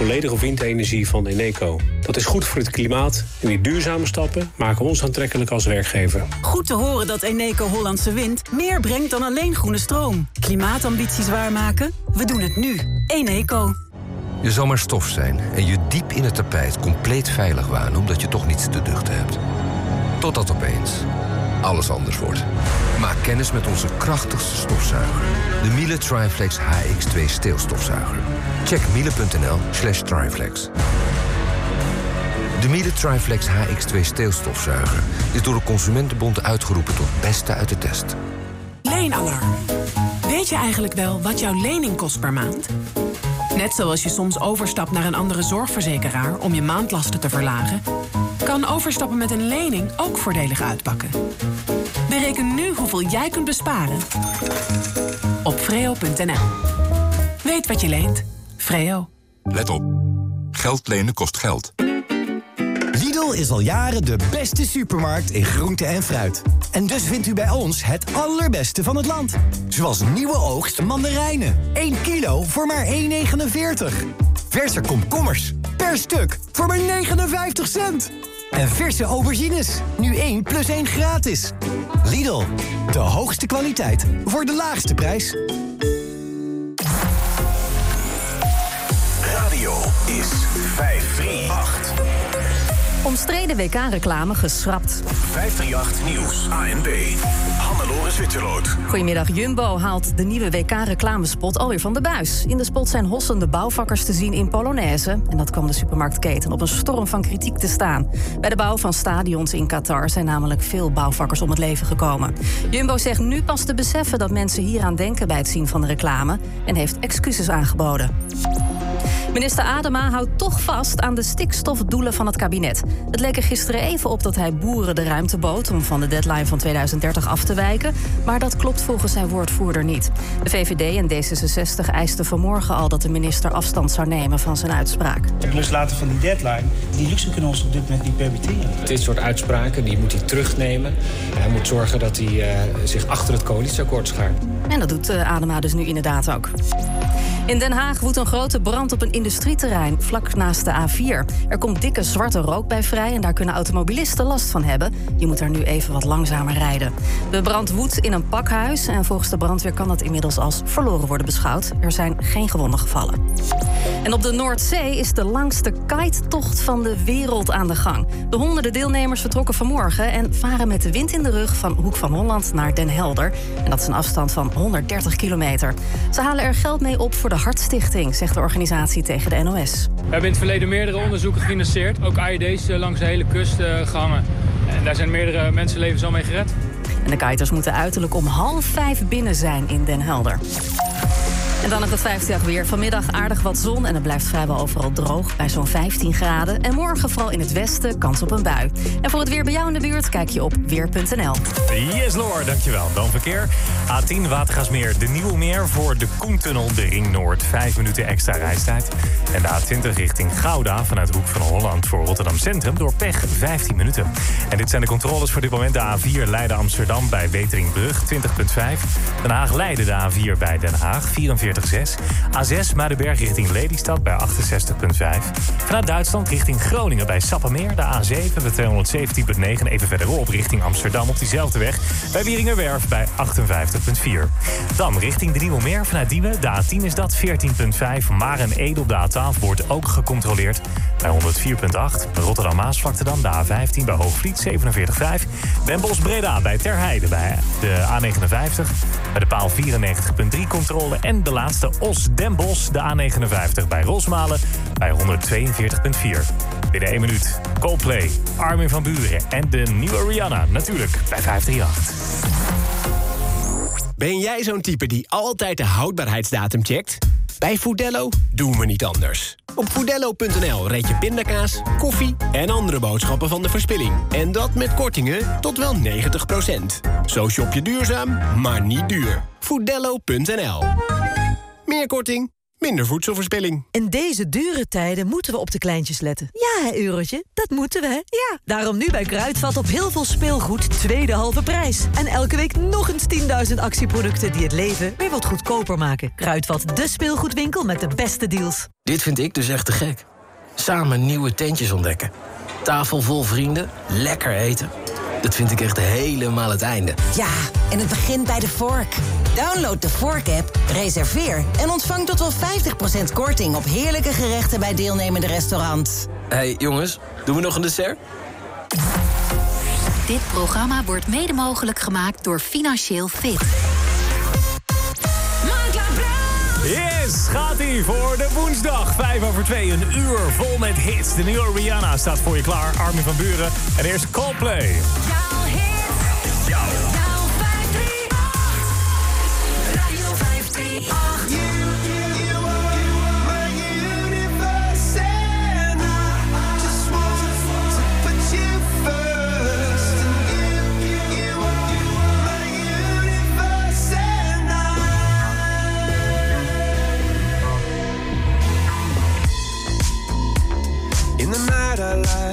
volledig op windenergie van Eneco. Dat is goed voor het klimaat en die duurzame stappen maken ons aantrekkelijk als werkgever. Goed te horen dat Eneco Hollandse Wind meer brengt dan alleen groene stroom. Klimaatambities waarmaken? We doen het nu. Eneco. Je zal maar stof zijn en je diep in het tapijt compleet veilig waan... omdat je toch niets te duchten hebt. Totdat opeens alles anders wordt. Maak kennis met onze krachtigste stofzuiger. De Miele Triflex HX2 steelstofzuiger. Check miele.nl slash triflex. De Miele Triflex HX2 steelstofzuiger is door de Consumentenbond uitgeroepen tot beste uit de test. Leenalarm. Weet je eigenlijk wel wat jouw lening kost per maand? Net zoals je soms overstapt naar een andere zorgverzekeraar om je maandlasten te verlagen, kan overstappen met een lening ook voordelig uitpakken. Bereken nu hoeveel jij kunt besparen op freo.nl. Weet wat je leent. Freo. Let op. Geld lenen kost geld. Lidl is al jaren de beste supermarkt in groente en fruit. En dus vindt u bij ons het allerbeste van het land. Zoals nieuwe oogst mandarijnen. 1 kilo voor maar 1,49. Verse komkommers. Per stuk voor maar 59 cent. En verse aubergines. Nu 1 plus 1 gratis. Lidl, de hoogste kwaliteit voor de laagste prijs. Omstreden WK-reclame geschrapt. 538 Nieuws, ANB. Hannelore Zwitserloot. Goedemiddag, Jumbo haalt de nieuwe WK-reclamespot alweer van de buis. In de spot zijn hossende bouwvakkers te zien in Polonaise. En dat kwam de supermarktketen op een storm van kritiek te staan. Bij de bouw van stadions in Qatar zijn namelijk veel bouwvakkers om het leven gekomen. Jumbo zegt nu pas te beseffen dat mensen hieraan denken bij het zien van de reclame... en heeft excuses aangeboden. Minister Adema houdt toch vast aan de stikstofdoelen van het kabinet. Het leek er gisteren even op dat hij boeren de ruimte bood om van de deadline van 2030 af te wijken. Maar dat klopt volgens zijn woordvoerder niet. De VVD en D66 eisten vanmorgen al dat de minister afstand zou nemen van zijn uitspraak. Het loslaten van die deadline, die luxe kunnen ons op dit moment niet permitteren. Dit soort uitspraken die moet hij terugnemen. Hij moet zorgen dat hij eh, zich achter het coalitieakkoord schaart. En dat doet uh, Adema dus nu inderdaad ook. In Den Haag woedt een grote brand op een industrieterrein vlak naast de A4. Er komt dikke zwarte rook bij vrij en daar kunnen automobilisten last van hebben. Je moet daar nu even wat langzamer rijden. De brand woedt in een pakhuis en volgens de brandweer kan dat inmiddels als verloren worden beschouwd. Er zijn geen gewonden gevallen. En op de Noordzee is de langste kitetocht van de wereld aan de gang. De honderden deelnemers vertrokken vanmorgen en varen met de wind in de rug van Hoek van Holland naar Den Helder. En dat is een afstand van 130 kilometer. Ze halen er geld mee op voor de Hartstichting, zegt de organisatie tegen de NOS. We hebben in het verleden meerdere onderzoeken gefinancierd. Ook IED's langs de hele kust gehangen. En daar zijn meerdere mensenlevens al mee gered. En de kiters moeten uiterlijk om half vijf binnen zijn in Den Helder. En dan nog het 50 weer. Vanmiddag aardig wat zon en het blijft vrijwel overal droog bij zo'n 15 graden. En morgen vooral in het westen kans op een bui. En voor het weer bij jou in de buurt kijk je op weer.nl. Yes Lord, dankjewel. Dan verkeer. A10 Watergasmeer, de Nieuwe Meer voor de Koentunnel, de Ring Noord. 5 minuten extra reistijd. En de A20 richting Gouda vanuit Hoek van Holland voor Rotterdam Centrum door pech 15 minuten. En dit zijn de controles voor dit moment. De A4 Leiden Amsterdam bij Weteringbrug 20.5. Den Haag Leiden de A4 bij Den Haag 44. A6 Muidenberg richting Lelystad bij 68,5. Vanuit Duitsland richting Groningen bij Sappemeer. De A7 bij 217,9. Even verderop richting Amsterdam op diezelfde weg. Bij Wieringerwerf bij 58,4. Dan richting de Nieuwe Meer vanuit Diemen. De A10 is dat 14,5. Maar een Ede op de A12 wordt ook gecontroleerd bij 104,8. Rotterdam Maasvlakte dan. De A15 bij Hoogvliet 47,5. Den Bosch Breda bij Terheide bij de A59. Bij de paal 94,3 controle. En de laatste Os Den Bosch, de A59 bij Rosmalen bij 142,4. Binnen 1 minuut Coldplay, Armin van Buren en de nieuwe Rihanna natuurlijk bij 538. Ben jij zo'n type die altijd de houdbaarheidsdatum checkt? Bij Foodello doen we niet anders. Op foodello.nl red je pindakaas, koffie en andere boodschappen van de verspilling. En dat met kortingen tot wel 90%. Zo shop je duurzaam, maar niet duur. Foodello.nl Meer korting, minder voedselverspilling. In deze dure tijden moeten we op de kleintjes letten. Ja, hè, Eurotje, dat moeten we, hè? Ja. Daarom nu bij Kruidvat op heel veel speelgoed tweede halve prijs. En elke week nog eens 10.000 actieproducten die het leven weer wat goedkoper maken. Kruidvat, de speelgoedwinkel met de beste deals. Dit vind ik dus echt te gek. Samen nieuwe tentjes ontdekken. Tafel vol vrienden, lekker eten. Dat vind ik echt helemaal het einde. Ja, en het begint bij de Vork. Download de Vork-app, reserveer en ontvang tot wel 50% korting op heerlijke gerechten bij deelnemende restaurants. Hé hey, jongens, doen we nog een dessert? Dit programma wordt mede mogelijk gemaakt door Financieel Fit. Gaat ie voor de woensdag. 5 over 2, een uur vol met hits. De nieuwe Rihanna staat voor je klaar. Armin van Buren. En eerst Coldplay. Jouw hit. Jouw.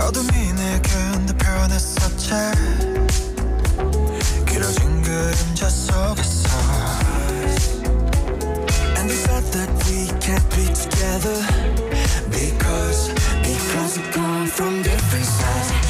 어둠이 내 가운데 변했었지 길어진 그림자 속에서 And they said that we can't be together Because, because we come from different sides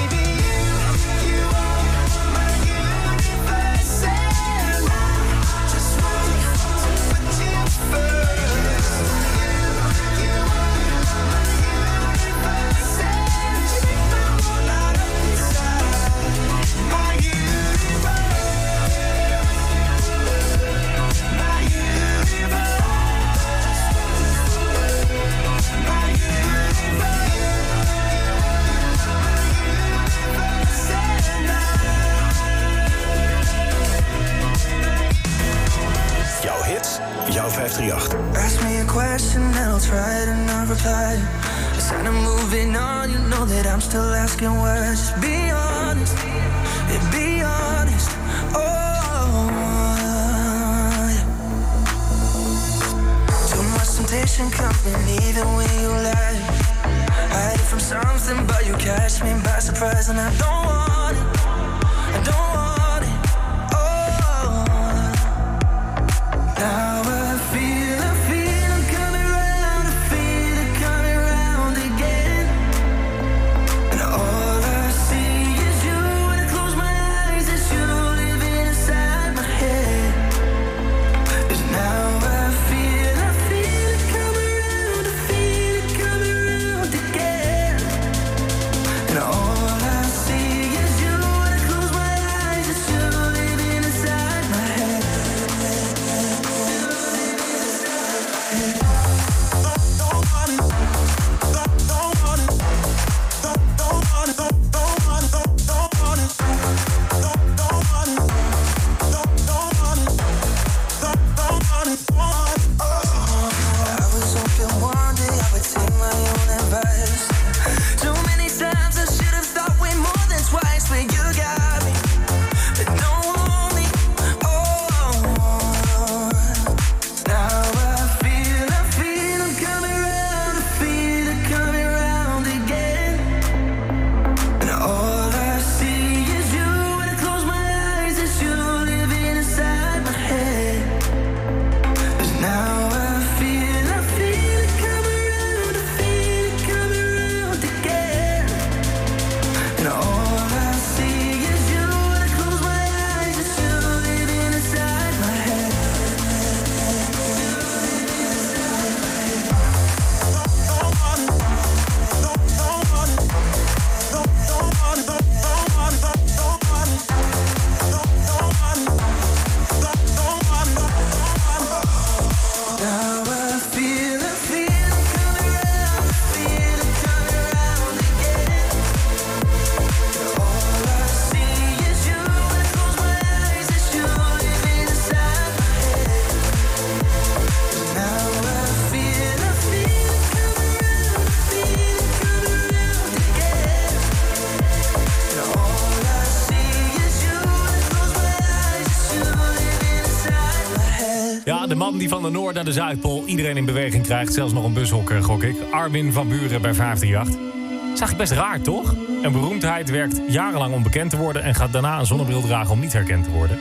man die van de Noord naar de Zuidpool iedereen in beweging krijgt. Zelfs nog een bushokker, gok ik. Armin van Buren bij 538 Zag ik best raar, toch? Een beroemdheid werkt jarenlang om bekend te worden... en gaat daarna een zonnebril dragen om niet herkend te worden.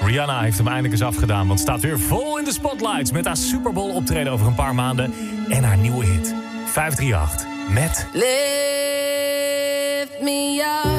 Rihanna heeft hem eindelijk eens afgedaan... want staat weer vol in de spotlights... met haar Super Bowl optreden over een paar maanden... en haar nieuwe hit, 538, met... Lift me up.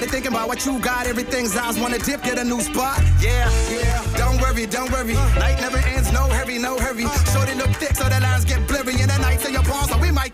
Nobody thinking about what you got. Everything's eyes wanna dip, get a new spot. Yeah, yeah. Don't worry, don't worry. Night never ends, no hurry, no hurry. Short it look thick so the lines get blurry. In the nights in your palms, so we might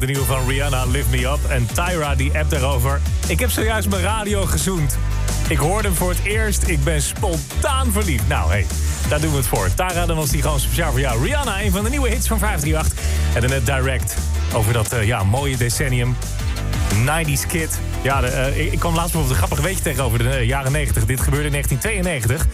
de nieuwe van Rihanna, Lift Me Up. En Tyra die app daarover. Ik heb zojuist mijn radio gezoend. Ik hoorde hem voor het eerst. Ik ben spontaan verliefd. Nou, hey, daar doen we het voor. Tyra, dan was die gewoon speciaal voor jou. Rihanna, een van de nieuwe hits van 538. En dan net Direct over dat eh, ja, mooie decennium. 90s Kid. Ja, eh, ik, ik kwam laatst bijvoorbeeld een grappig weetje tegen over de eh, jaren 90. Dit gebeurde in 1992.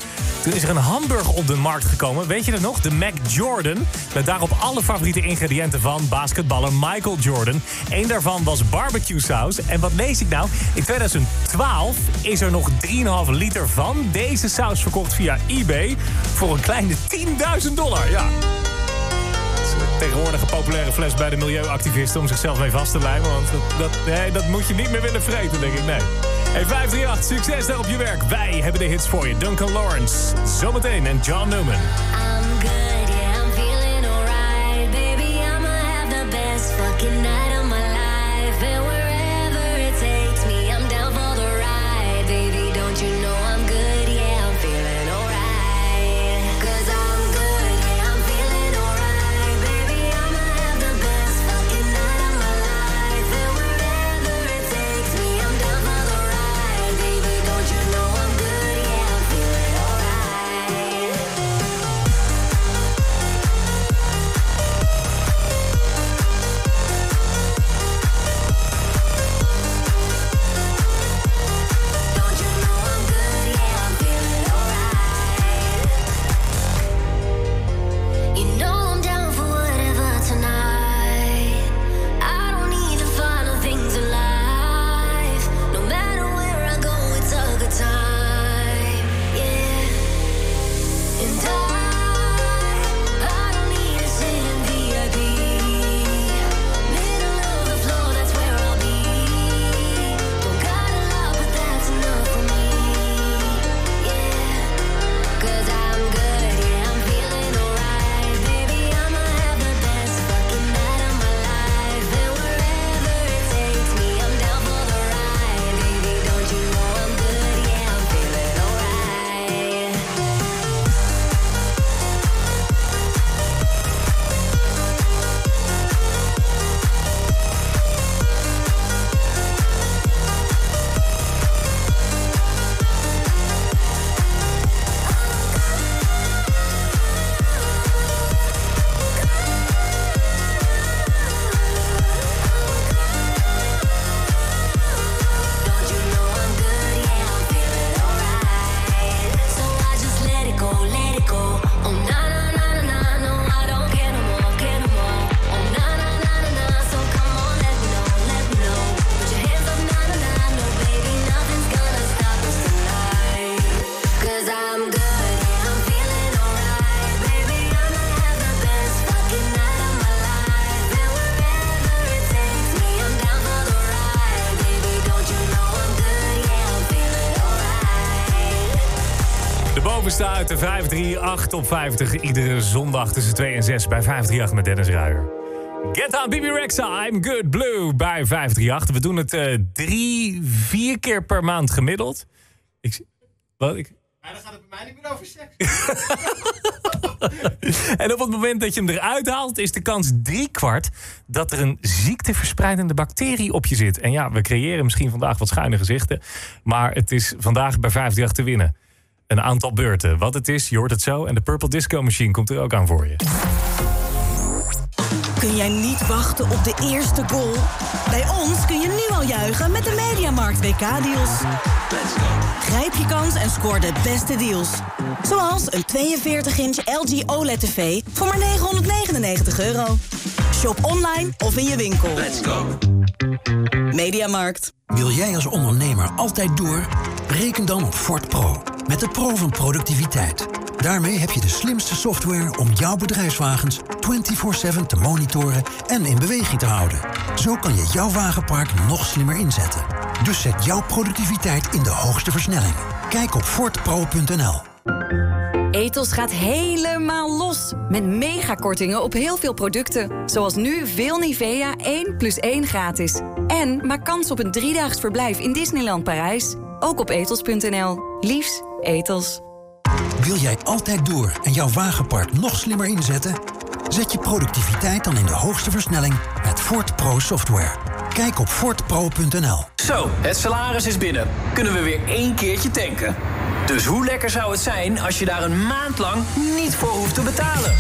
Toen is er een hamburger op de markt gekomen. Weet je dat nog? De Mac Jordan. Met daarop alle favoriete ingrediënten van basketballer Michael Jordan. Eén daarvan was barbecue saus. En wat lees ik nou? In 2012 is er nog 3,5 liter van deze saus verkocht via eBay. Voor een kleine 10.000 dollar. Ja. Tegenwoordig een populaire fles bij de milieuactivisten om zichzelf mee vast te lijmen. Want dat, dat, dat moet je niet meer willen vreten, denk ik. Nee. Hey, 538, succes daar op je werk. Wij hebben de hits voor je. Duncan Lawrence, zometeen en John Newman. 538 op 50. Iedere zondag tussen 2 en 6 bij 538 met Dennis Ruijer. Get on Bibi Rexa, I'm Good Blue bij 538. We doen het eh, drie, vier keer per maand gemiddeld. Ik, wat, ik, Maar dan gaat het bij mij niet meer over seks. en op het moment dat je hem eruit haalt, is de kans driekwart dat er een ziekteverspreidende bacterie op je zit. En ja, we creëren misschien vandaag wat schuine gezichten. Maar het is vandaag bij 538 te winnen. Een aantal beurten. Wat het is, je hoort het zo. En de Purple Disco Machine komt er ook aan voor je. Kun jij niet wachten op de eerste goal? Bij ons kun je nu al juichen met de Mediamarkt WK-deals. Grijp je kans en scoor de beste deals. Zoals een 42-inch LG OLED-tv voor maar 999 euro. Shop online of in je winkel. Let's go. Mediamarkt. Wil jij als ondernemer altijd door? Reken dan op Ford Pro. Met de Pro van productiviteit. Daarmee heb je de slimste software om jouw bedrijfswagens 24/7 te monitoren en in beweging te houden. Zo kan je jouw wagenpark nog slimmer inzetten. Dus zet jouw productiviteit in de hoogste versnelling. Kijk op fortpro.nl. Ethos gaat helemaal los. Met megakortingen op heel veel producten. Zoals nu veel Nivea 1 plus 1 gratis. En maak kans op een driedaags verblijf in Disneyland Parijs. Ook op ethos.nl. Liefs, Ethos. Wil jij altijd door en jouw wagenpark nog slimmer inzetten? Zet je productiviteit dan in de hoogste versnelling met Ford Pro software. Kijk op fortpro.nl. Zo, het salaris is binnen. Kunnen we weer één keertje tanken? Dus hoe lekker zou het zijn als je daar een maand lang niet voor hoeft te betalen?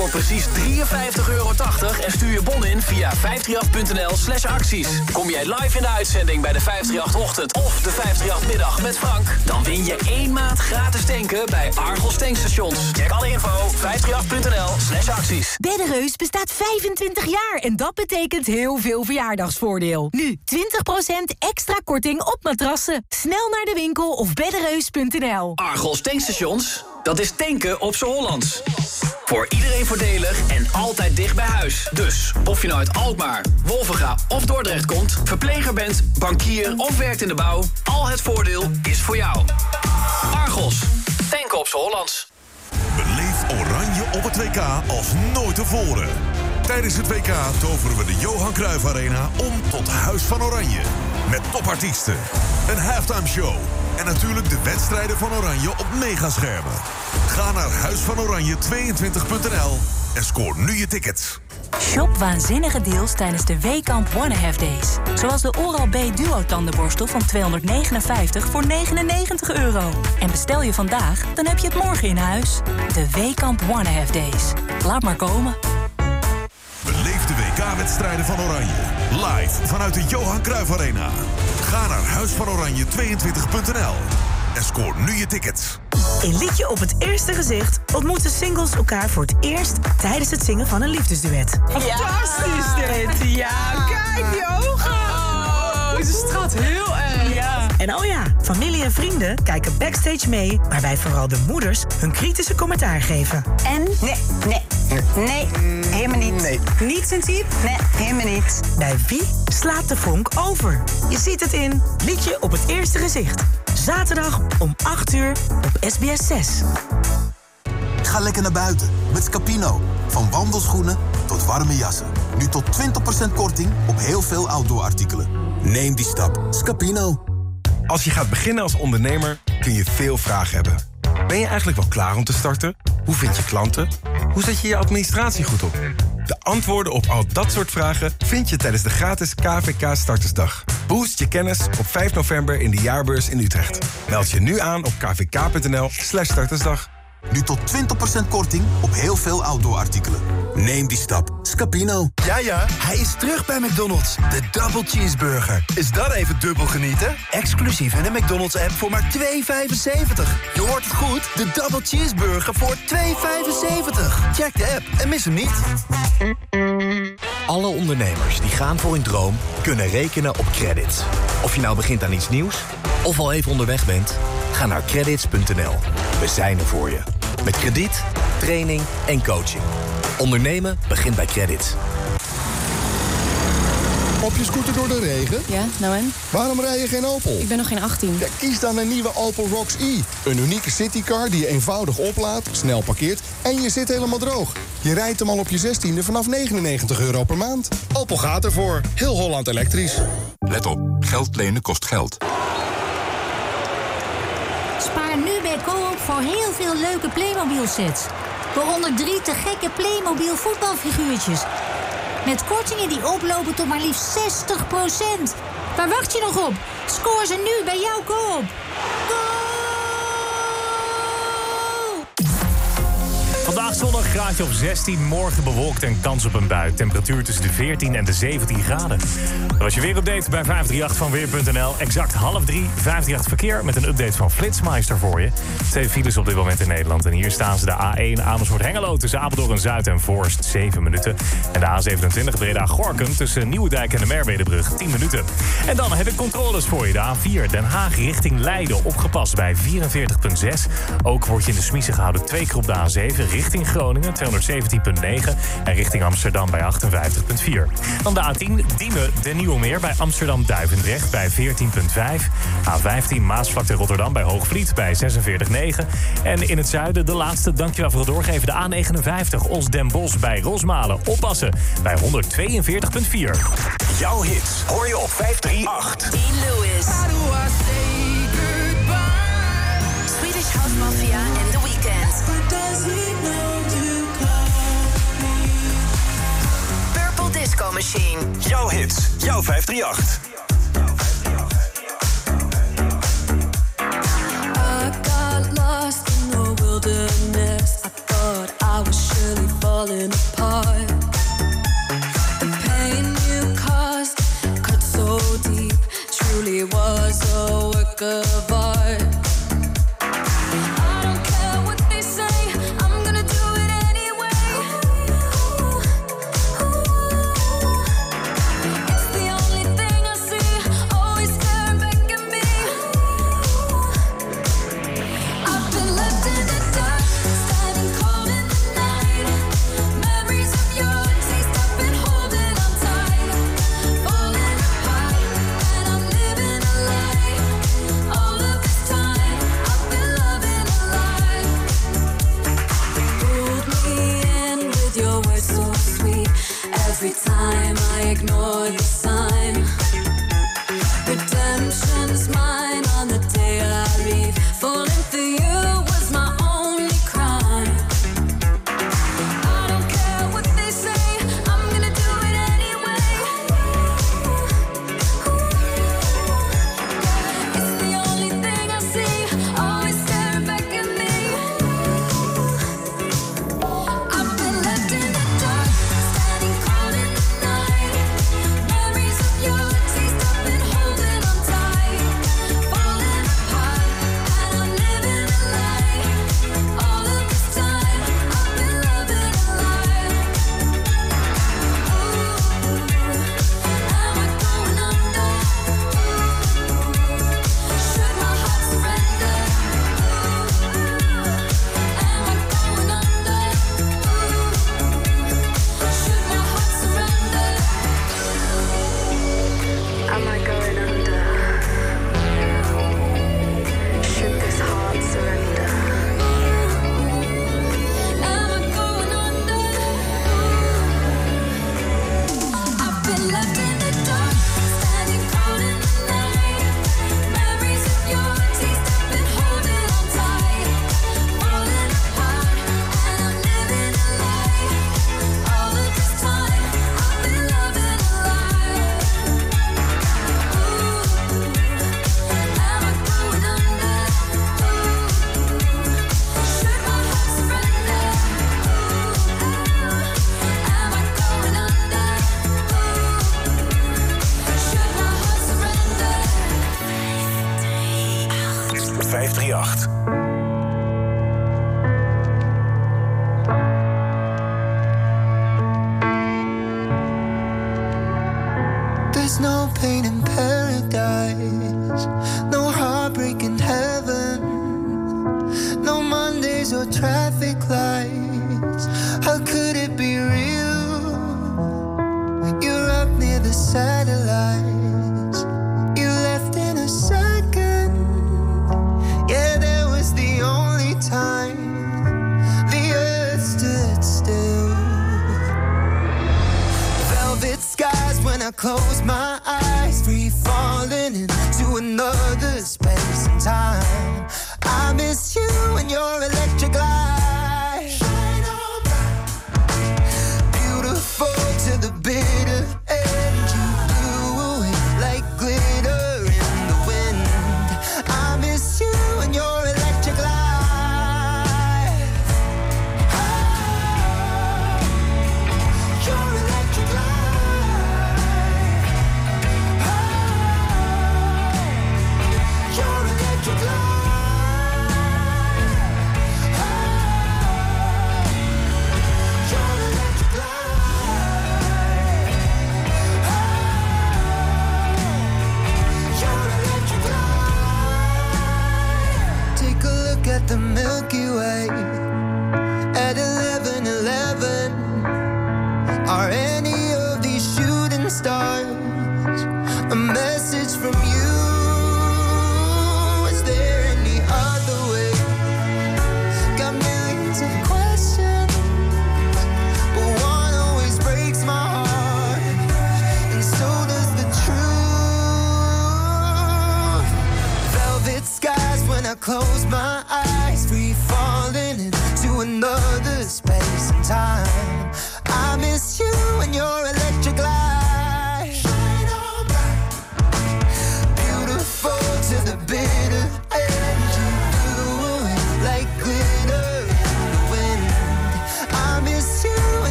Voor precies 53,80 euro en stuur je bon in via 538.nl slash acties. Kom jij live in de uitzending bij de 538-ochtend of de 538-middag met Frank... dan win je één maand gratis tanken bij Argos tankstations. Check alle info 538.nl slash acties. Beddereus bestaat 25 jaar en dat betekent heel veel verjaardagsvoordeel. Nu 20% extra korting op matrassen. Snel naar de winkel of beddereus.nl. Argos tankstations, dat is tanken op z'n Hollands. Voor iedereen voordelig en altijd dicht bij huis. Dus, of je nou uit Alkmaar, Wolvenga of Dordrecht komt... verpleger bent, bankier of werkt in de bouw... al het voordeel is voor jou. Argos, tanken op z'n Hollands. Beleef oranje op het WK als nooit tevoren. Tijdens het WK toveren we de Johan Cruijff Arena om tot Huis van Oranje. Met topartiesten, een halftime show en natuurlijk de wedstrijden van Oranje op megaschermen. Ga naar huisvanoranje22.nl en scoor nu je tickets. Shop waanzinnige deals tijdens de Weekamp One Half Days. Zoals de Oral-B Duo tandenborstel van 259 voor 99 euro. En bestel je vandaag, dan heb je het morgen in huis. De Weekamp One Half Days. Laat maar komen. Beleef de WK-wedstrijden van Oranje. Live vanuit de Johan Cruijff Arena. Ga naar huisvanoranje22.nl en scoor nu je tickets. In Liedje op het Eerste Gezicht ontmoeten singles elkaar voor het eerst tijdens het zingen van een liefdesduet. Fantastisch dit. Ja, kijk die ogen. Oh, ze straalt heel erg. Ja. En oh ja, familie en vrienden kijken backstage mee, waarbij vooral de moeders hun kritische commentaar geven. En? Nee, nee, nee, helemaal niet. Nee. Niet sensitief? Nee, helemaal niet. Bij wie slaat de vonk over? Je ziet het in Liedje op het Eerste Gezicht. Zaterdag om 8 uur op SBS 6. Ga lekker naar buiten met Scapino. Van wandelschoenen tot warme jassen. Nu tot 20% korting op heel veel outdoor-artikelen. Neem die stap. Scapino. Als je gaat beginnen als ondernemer kun je veel vragen hebben. Ben je eigenlijk wel klaar om te starten? Hoe vind je klanten? Hoe zet je je administratie goed op? De antwoorden op al dat soort vragen vind je tijdens de gratis KVK Startersdag. Boost je kennis op 5 november in de jaarbeurs in Utrecht. Meld je nu aan op kvk.nl slash startersdag. Nu tot 20% korting op heel veel outdoor-artikelen. Neem die stap. Scapino. Ja, ja, hij is terug bij McDonald's. De Double Cheeseburger. Is dat even dubbel genieten? Exclusief in de McDonald's-app voor maar 2,75. Je hoort het goed. De Double Cheeseburger voor 2,75. Check de app en mis hem niet. Alle ondernemers die gaan voor hun droom kunnen rekenen op credits. Of je nou begint aan iets nieuws of al even onderweg bent, ga naar credits.nl. We zijn er voor je. Met krediet, training en coaching. Ondernemen begint bij credits. Op je scooter door de regen? Ja, nou en? Waarom rij je geen Opel? Ik ben nog geen 18. Ja, kies dan een nieuwe Opel Rocks E. Een unieke citycar die je eenvoudig oplaadt, snel parkeert en je zit helemaal droog. Je rijdt hem al op je 16e vanaf 99 euro per maand. Opel gaat ervoor. Heel Holland elektrisch. Let op, geld lenen kost geld. Spaar nu bij Coop voor heel veel leuke Playmobil-sets. Waaronder drie te gekke Playmobil voetbalfiguurtjes. Met kortingen die oplopen tot maar liefst 60% Waar wacht je nog op? Scoor ze nu bij jouw Coop. Vandaag zonnig, graadje op 16. Morgen bewolkt en kans op een bui. Temperatuur tussen de 14 en de 17 graden. Dat was je weerupdate bij 538 van Weer.nl. Exact half drie. 538 verkeer met een update van Flitsmeister voor je. Twee files op dit moment in Nederland. En hier staan ze de A1 Amersfoort-Hengelo tussen Apeldoorn Zuid en Voorst 7 minuten. En de A27 Breda-Gorkum tussen Nieuwedijk en de Merwedebrug 10 minuten. En dan heb ik controles voor je. De A4 Den Haag richting Leiden opgepast bij 44,6. Ook word je in de smiezen gehouden twee keer op de A7 richting Groningen 217,9 en richting Amsterdam bij 58,4. Dan de A10 Diemen de Nieuwmeer bij Amsterdam Duivendrecht bij 14,5. A15 Maasvlakte Rotterdam bij Hoogvliet bij 46,9. En in het zuiden de laatste, dankjewel voor het doorgeven, de A59 Os Den Bosch bij Rosmalen oppassen bij 142,4. Jouw hits hoor je op 538. Dean Lewis. Purple Disco Machine. Jouw hits, jouw 538. I got lost in the wilderness. I thought I was surely falling apart. The pain you caused cut so deep, truly was a work of art.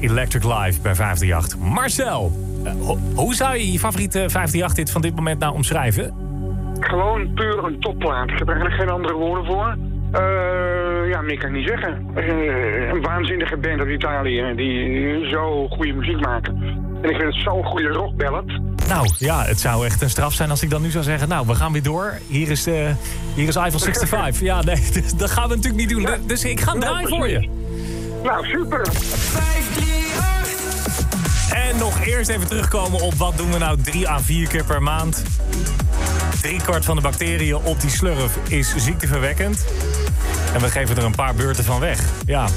Electric Live bij 538. Marcel, eh, ho- hoe zou je je favoriete 538-hit van dit moment nou omschrijven? Gewoon puur een topplaat. Ik heb er geen andere woorden voor. Eh, ja, meer kan ik niet zeggen. Eh, een waanzinnige band uit Italië die zo goede muziek maken. En ik vind het zo'n goede rockballad. Nou ja, het zou echt een straf zijn als ik dan nu zou zeggen... nou, we gaan weer door. Hier is, eh hier is Eiffel 65. Ja, nee, dat gaan we natuurlijk niet doen. Dus ik ga hem draaien voor je. Nou, super. En nog eerst even terugkomen op wat doen we nou drie à vier keer per maand. Drie kwart van de bacteriën op die slurf is ziekteverwekkend. En we geven er een paar beurten van weg. Ja,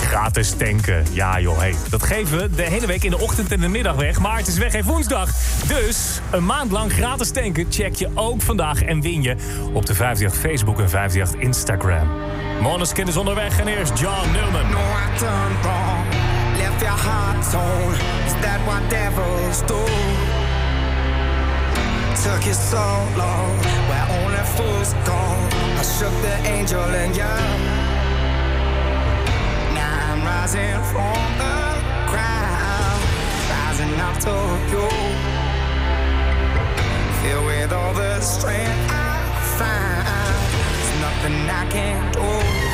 gratis tanken. Ja joh, hey, dat geven we de hele week in de ochtend en de middag weg. Maar het is weg geen woensdag. Dus een maand lang gratis tanken check je ook vandaag en win je op de 58 Facebook en 58 Instagram. Måneskin is onderweg en eerst John Newman. No, I done wrong. Left your heart torn. Is that what devils do? Took you so long, where only fools go. I shook the angel in you. Rising from the ground, rising up to you. Filled with all the strength I find, there's nothing I can't do.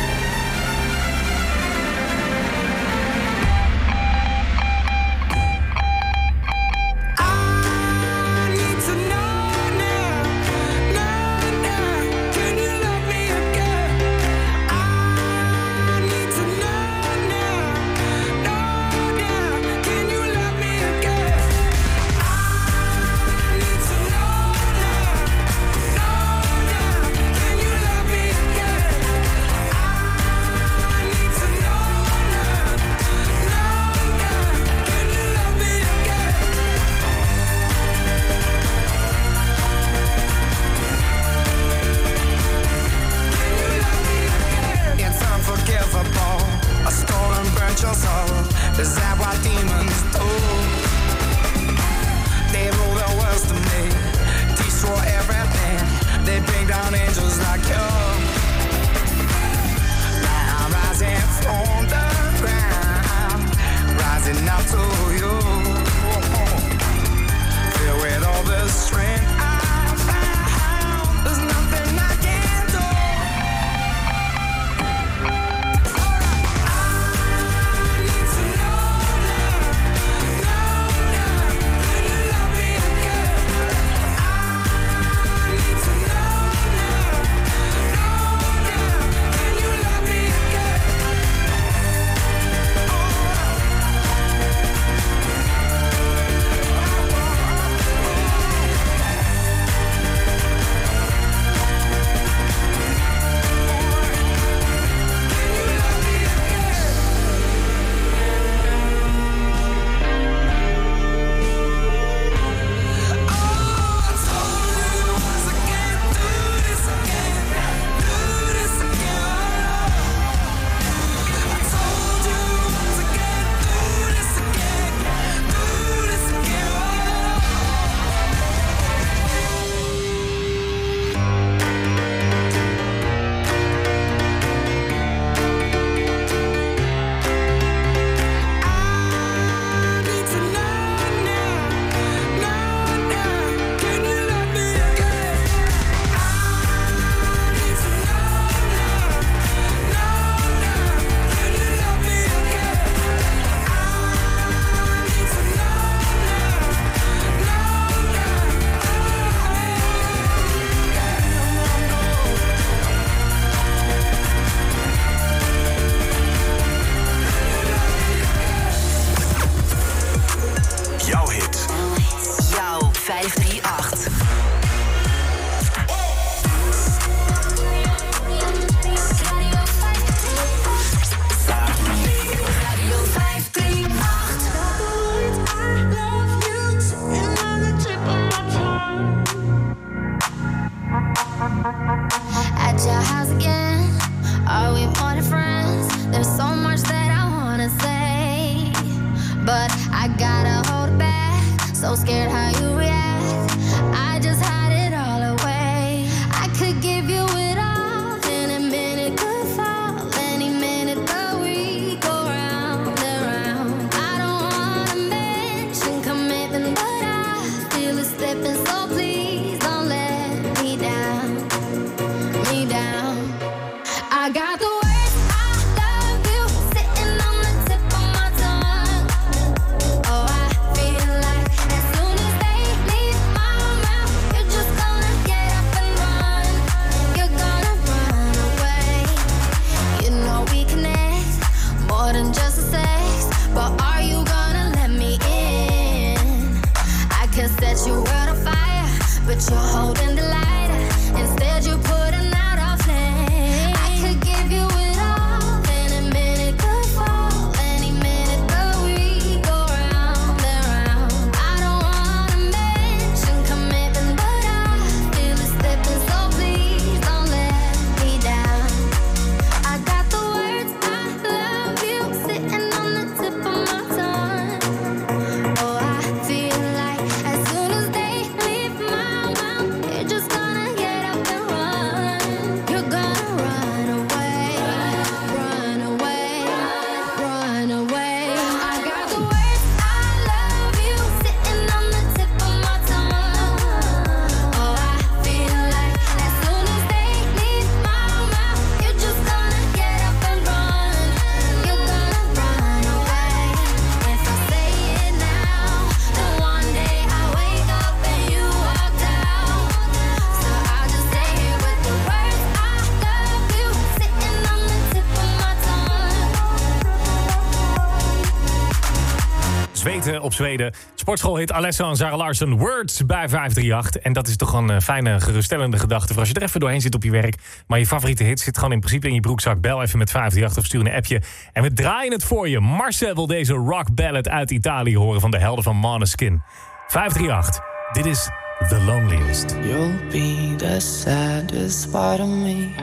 Eh, op Zweden. Sportschool hit Alessa en Zara Larsen Words bij 538. En dat is toch een eh, fijne, geruststellende gedachte. Voor als je er even doorheen zit op je werk. Maar je favoriete hit zit gewoon in principe in je broekzak. Bel even met 538 of stuur een appje. En we draaien het voor je. Marcel wil deze rock ballad uit Italië horen van de helden van Maneskin. 538. Dit is The Loneliest. You'll be the saddest part of me.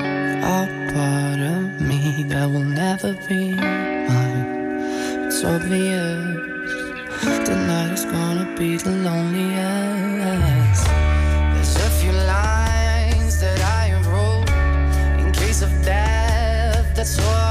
A part of me that will never be mine. It's obvious. be the loneliest. There's a few lines that I wrote in case of death. That's what.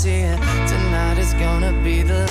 see it. Tonight is gonna be the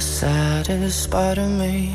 saddest part of me.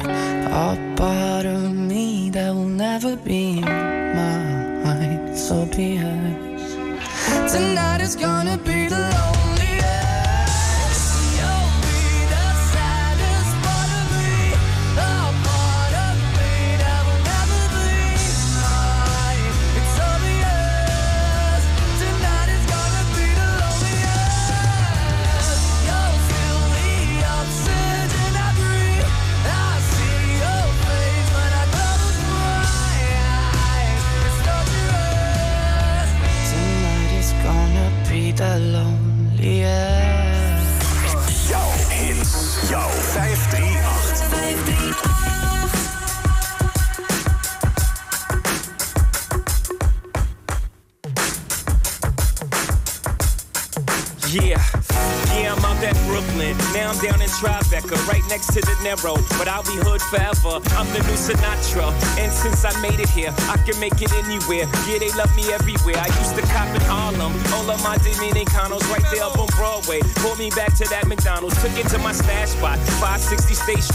Make it anywhere. Yeah, they love me everywhere. I used to cop in Harlem. All of my Dominicanos right there up on Broadway. Pulled me back to that McDonald's. Took it to my stash spot, 560 State Street.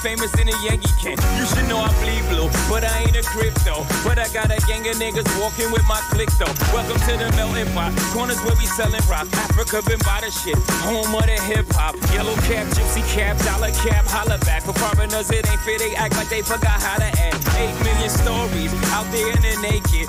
Famous in a Yankee can. You should know I bleed blue, but I ain't a crypto. But I got a gang of niggas walking with my click though. Welcome to the melting pot. Corners where we selling rock. Africa been by the shit. Home of the hip hop. Yellow cap, gypsy cap, dollar cap, holla back. For foreigners, it ain't fair. They act like they forgot how to act. Eight million stories out there in the naked.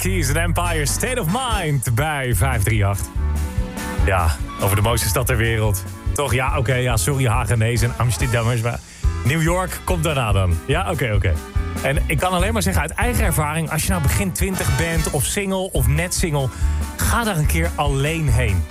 Keys en Empire State of Mind bij 538. Ja, over de mooiste stad ter wereld. Toch, ja, oké, ja, sorry Hagenees en Amsterdammers, maar New York komt daarna dan. Ja, oké, oké. En ik kan alleen maar zeggen uit eigen ervaring... als je nou begin 20 bent of single of net single... ga daar een keer alleen heen.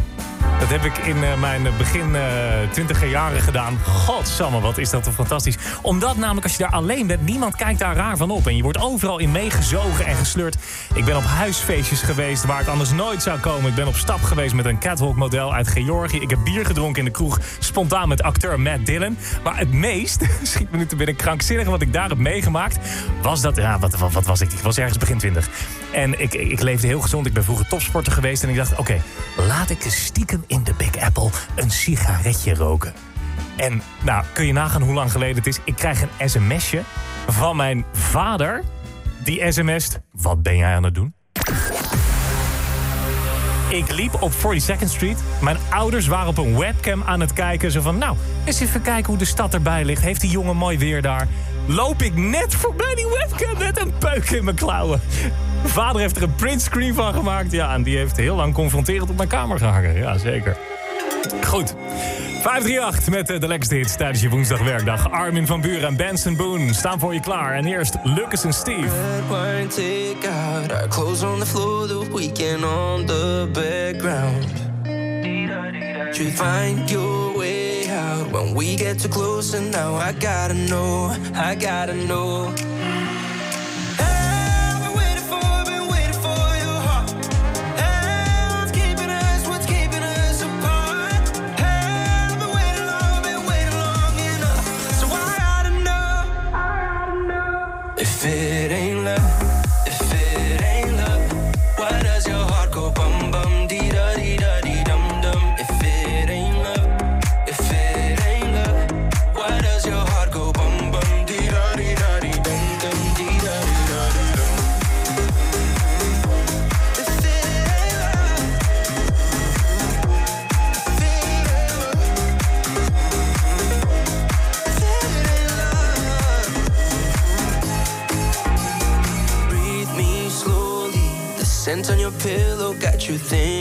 Dat heb ik in eh, mijn begin eh twintiger jaren gedaan. Godsamme, wat is dat toch fantastisch. Omdat namelijk als je daar alleen bent, niemand kijkt daar raar van op. En je wordt overal in meegezogen en gesleurd. Ik ben op huisfeestjes geweest waar ik anders nooit zou komen. Ik ben op stap geweest met een catwalk model uit Georgië. Ik heb bier gedronken in de kroeg, spontaan met acteur Matt Dillon. Maar het meest, schiet me nu te binnen, krankzinnige wat ik daar heb meegemaakt... was dat, ja, wat, wat, was ik? Ik was ergens begin twintig. En ik, ik leefde heel gezond. Ik ben vroeger topsporter geweest. En ik dacht, oké, laat ik stiekem in de Big Apple een sigaretje roken. En nou, kun je nagaan hoe lang geleden het is? Ik krijg een sms'je van mijn vader. Die sms't, wat ben jij aan het doen? Ik liep op 42nd Street. Mijn ouders waren op een webcam aan het kijken. Zo van, nou, eens even kijken hoe de stad erbij ligt. Heeft die jongen mooi weer daar? Loop ik net voorbij die webcam met een peuk in mijn klauwen. Vader heeft er een printscreen van gemaakt. Ja, en die heeft heel lang confronterend op mijn kamer gehangen. Ja, zeker. Goed. 538 met eh, de hits tijdens je woensdagwerkdag. Armin van Buren en Benson Boone staan voor je klaar. En eerst Lucas en Steve. Red wine take out, clothes on the floor, the weekend on the background. Find your way out when we get too close, and now I gotta know, I gotta know. everything.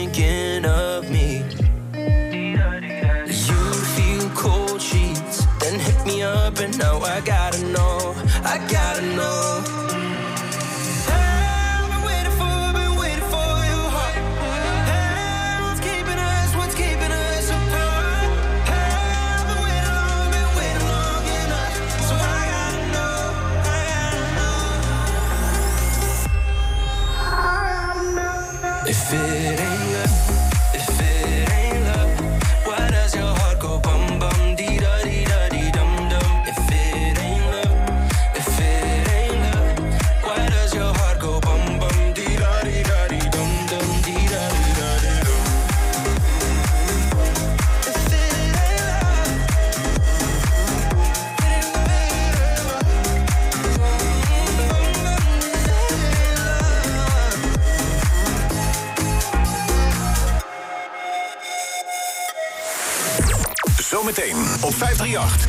538.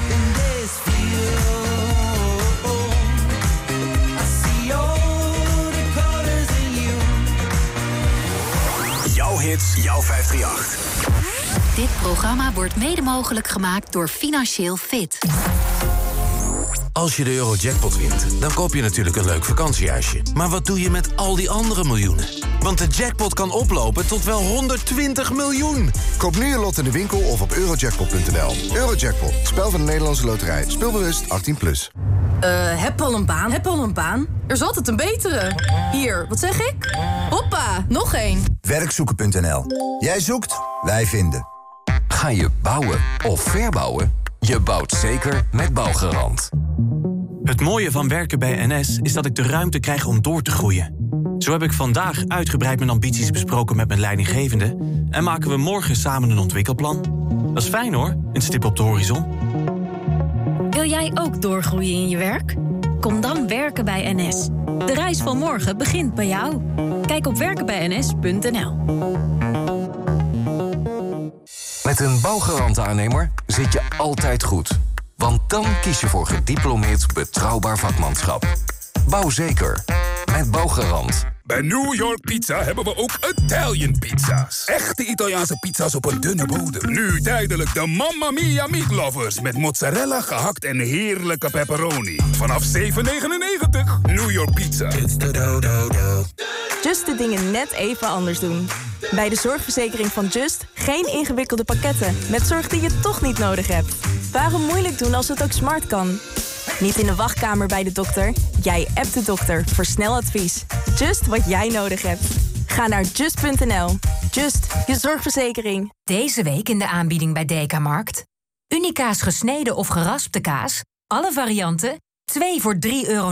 Jouw hits, jouw 538. Dit programma wordt mede mogelijk gemaakt door Financieel Fit. Als je de Eurojackpot wint, dan koop je natuurlijk een leuk vakantiehuisje. Maar wat doe je met al die andere miljoenen? Want de jackpot kan oplopen tot wel 120 miljoen. Koop nu je lot in de winkel of op eurojackpot.nl. Eurojackpot, spel van de Nederlandse loterij. Speelbewust 18+. Plus. Eh, heb al een baan? Heb al een baan? Er is altijd een betere. Hier, wat zeg ik? Hoppa, nog één. Werkzoeken.nl. Jij zoekt, wij vinden. Ga je bouwen of verbouwen? Je bouwt zeker met Bouwgarant. Het mooie van werken bij NS is dat ik de ruimte krijg om door te groeien. Zo heb ik vandaag uitgebreid mijn ambities besproken met mijn leidinggevende... en maken we morgen samen een ontwikkelplan. Dat is fijn hoor, een stip op de horizon. Wil jij ook doorgroeien in je werk? Kom dan werken bij NS. De reis van morgen begint bij jou. Kijk op werkenbijns.nl. Met een Bouwgarant-aannemer zit je altijd goed. Want dan kies je voor gediplomeerd betrouwbaar vakmanschap. Bouw zeker. Met Bouwgarant. Bij New York Pizza hebben we ook Italian pizza's. Echte Italiaanse pizza's op een dunne bodem. Nu tijdelijk de Mamma Mia Meat Lovers. Met mozzarella gehakt en heerlijke pepperoni. Vanaf 7,99. New York Pizza. Just de dingen net even anders doen. Bij de zorgverzekering van Just geen ingewikkelde pakketten met zorg die je toch niet nodig hebt. Waarom moeilijk doen als het ook smart kan? Niet in de wachtkamer bij de dokter. Jij appt de dokter voor snel advies. Just wat jij nodig hebt. Ga naar just.nl. Just, je zorgverzekering. Deze week in de aanbieding bij Dekamarkt. Unicaas gesneden of geraspte kaas. Alle varianten. 2 voor 3,99 euro.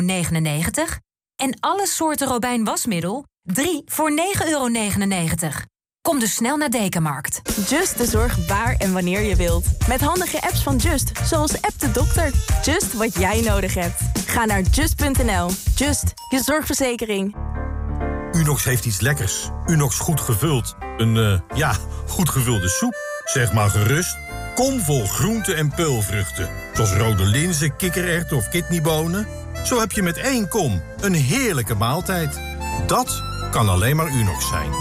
En alle soorten Robijn wasmiddel. 3 voor 9,99 euro. Kom dus snel naar Dekamarkt. Just de zorg waar en wanneer je wilt. Met handige apps van Just, zoals App de Dokter. Just wat jij nodig hebt. Ga naar just.nl. Just, je zorgverzekering. Unox heeft iets lekkers. Unox goed gevuld. Een, eh, ja, goed gevulde soep. Zeg maar gerust. Kom vol groenten en peulvruchten. Zoals rode linzen, kikkererwten of kidneybonen. Zo heb je met één kom een heerlijke maaltijd. Dat kan alleen maar Unox zijn.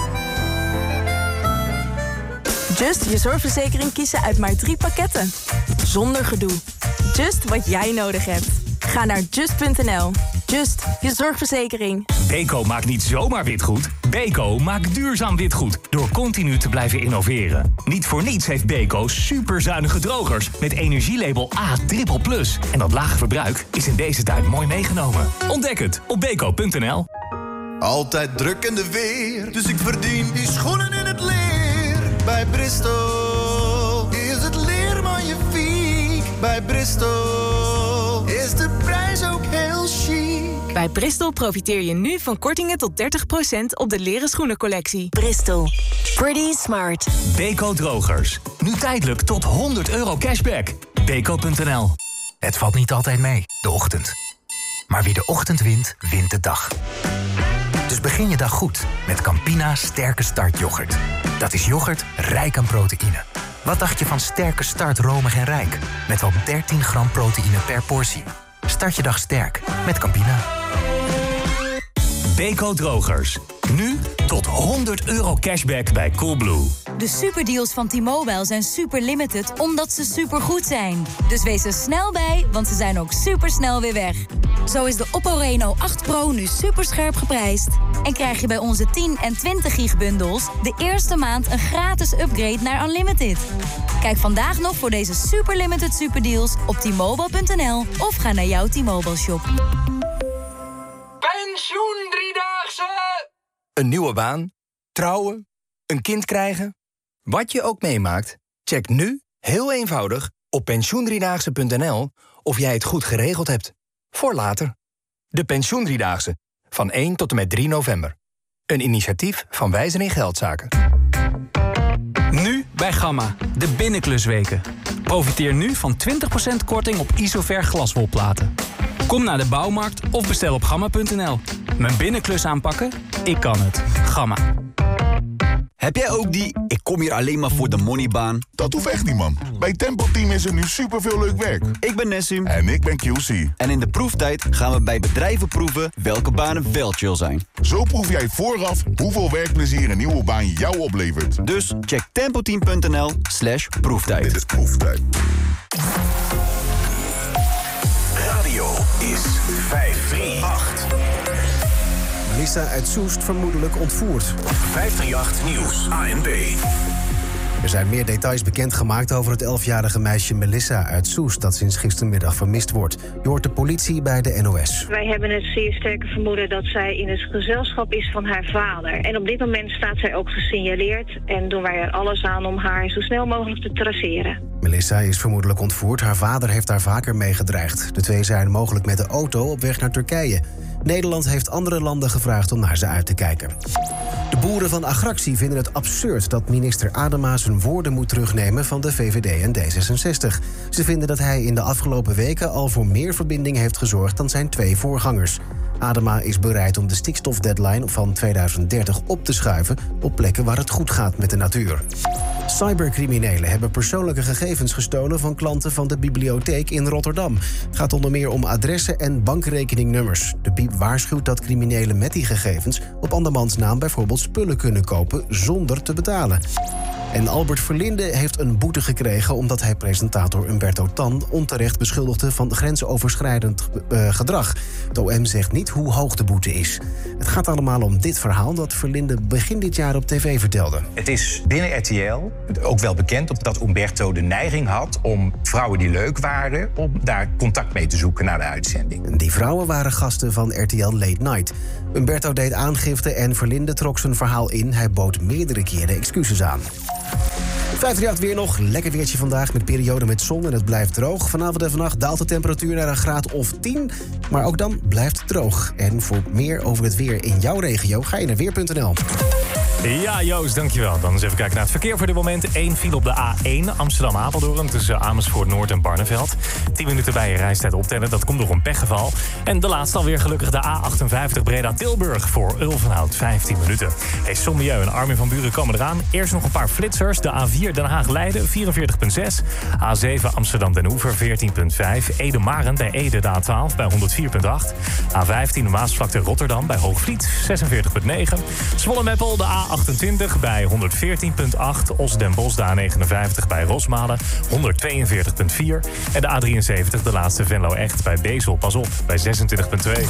Just je zorgverzekering kiezen uit maar drie pakketten. Zonder gedoe. Just wat jij nodig hebt. Ga naar just.nl. Just, je zorgverzekering. Beko maakt niet zomaar witgoed. Beko maakt duurzaam witgoed door continu te blijven innoveren. Niet voor niets heeft Beko superzuinige drogers met energielabel A++. En dat lage verbruik is in deze tijd mooi meegenomen. Ontdek het op beko.nl. Altijd druk in de weer, dus ik verdien die schoenen. Bij Bristol is het leer magnifiek. Bij Bristol is de prijs ook heel chic. Bij Bristol profiteer je nu van kortingen tot 30% op de leren schoenencollectie. Bristol. Pretty smart. Beko drogers. Nu tijdelijk tot 100 euro cashback. Beko.nl. Het valt niet altijd mee, de ochtend. Maar wie de ochtend wint, wint de dag. Dus begin je dag goed met Campina Sterke Start yoghurt. Dat is yoghurt rijk aan proteïne. Wat dacht je van Sterke Start romig en rijk? Met wel 13 gram proteïne per portie. Start je dag sterk met Campina. Beko drogers. Nu tot 100 euro cashback bij Coolblue. De superdeals van T-Mobile zijn super limited omdat ze super goed zijn. Dus wees er snel bij, want ze zijn ook super snel weer weg. Zo is de Oppo Reno 8 Pro nu super scherp geprijsd. En krijg je bij onze 10 en 20 gig bundels de eerste maand een gratis upgrade naar Unlimited. Kijk vandaag nog voor deze super limited superdeals op t-mobile.nl of ga naar jouw T-Mobile shop. Pensioen Driedaagse! Een nieuwe baan, trouwen, een kind krijgen. Wat je ook meemaakt, check nu, heel eenvoudig, op pensioendriedaagse.nl of jij het goed geregeld hebt. Voor later. De Pensioendriedaagse, van 1 tot en met 3 november. Een initiatief van Wijzen in Geldzaken. Nu bij Gamma, de binnenklusweken. Profiteer nu van 20% korting op Isover glaswolplaten. Kom naar de bouwmarkt of bestel op gamma.nl. Mijn binnenklus aanpakken? Ik kan het. Gamma. Heb jij ook die ik kom hier alleen maar voor de moneybaan? Dat hoeft echt niet, man. Bij Tempo Team is er nu superveel leuk werk. Ik ben Nessim. En ik ben QC. En in de proeftijd gaan we bij bedrijven proeven welke banen wel chill zijn. Zo proef jij vooraf hoeveel werkplezier een nieuwe baan jou oplevert. Dus check tempoteam.nl slash proeftijd. Dit is proeftijd. Is 538. Melissa uit Soest vermoedelijk ontvoerd. 538 Nieuws, ANB. Er zijn meer details bekendgemaakt over het 11-jarige meisje Melissa uit Soest... dat sinds gistermiddag vermist wordt. Je hoort de politie bij de NOS. Wij hebben het zeer sterke vermoeden dat zij in het gezelschap is van haar vader. En op dit moment staat zij ook gesignaleerd... en doen wij er alles aan om haar zo snel mogelijk te traceren. Melissa is vermoedelijk ontvoerd. Haar vader heeft daar vaker mee gedreigd. De twee zijn mogelijk met de auto op weg naar Turkije. Nederland heeft andere landen gevraagd om naar ze uit te kijken. De boeren van Agractie vinden het absurd dat minister Adema zijn woorden moet terugnemen van de VVD en D66. Ze vinden dat hij in de afgelopen weken al voor meer verbinding heeft gezorgd dan zijn twee voorgangers. Adema is bereid om de stikstofdeadline van 2030 op te schuiven op plekken waar het goed gaat met de natuur. Cybercriminelen hebben persoonlijke gegevens gestolen van klanten van de bibliotheek in Rotterdam. Gaat onder meer om adressen en bankrekeningnummers. De piep waarschuwt dat criminelen met die gegevens op andermans naam bijvoorbeeld spullen kunnen kopen zonder te betalen. En Albert Verlinde heeft een boete gekregen omdat hij presentator Umberto Tan onterecht beschuldigde van grensoverschrijdend uh, gedrag. Het OM zegt niet hoe hoog de boete is. Het gaat allemaal om dit verhaal dat Verlinde begin dit jaar op tv vertelde. Het is binnen RTL ook wel bekend dat Umberto de neiging had om vrouwen die leuk waren, om daar contact mee te zoeken naar de uitzending. Die vrouwen waren gasten van RTL Late Night. Umberto deed aangifte en Verlinde trok zijn verhaal in. Hij bood meerdere keren excuses aan. 538 weer nog. Lekker weertje vandaag met periode met zon en het blijft droog. Vanavond en vannacht daalt de temperatuur naar een graad of 10. Maar ook dan blijft het droog. En voor meer over het weer in jouw regio ga je naar weer.nl. Ja, Joost, dankjewel. Dan eens even kijken naar het verkeer voor dit moment. 1 file op de A1 Amsterdam-Apeldoorn tussen Amersfoort Noord en Barneveld. 10 minuten bij je reistijd optellen, dat komt door een pechgeval. En de laatste alweer gelukkig de A58 Breda-Tilburg voor Ulvenhout, 15 minuten. Hey, Sommieu en Armin van Buren komen eraan. Eerst nog een paar flitsers. De A4 Den Haag-Leiden, 44,6. A7 Amsterdam-Den Hoever, 14,5. Ede-Maren bij Ede, de A12 bij 104,8. A15 Maasvlakte Rotterdam bij Hoogvliet, 46,9. Zwolle-Meppel, de A28 bij 114,8. Os-Den Bosch, de A59 bij Rosmalen, 142,4. En de A73, de laatste Venlo-Echt bij Bezel, pas op, bij 26,2.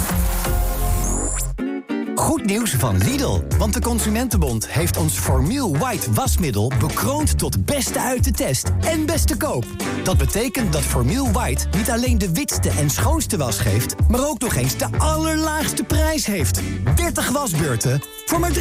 Goed nieuws van Lidl, want de Consumentenbond heeft ons Formiel White wasmiddel bekroond tot beste uit de test en beste koop. Dat betekent dat Formiel White niet alleen de witste en schoonste was geeft, maar ook nog eens de allerlaagste prijs heeft. 30 wasbeurten voor maar 3,69.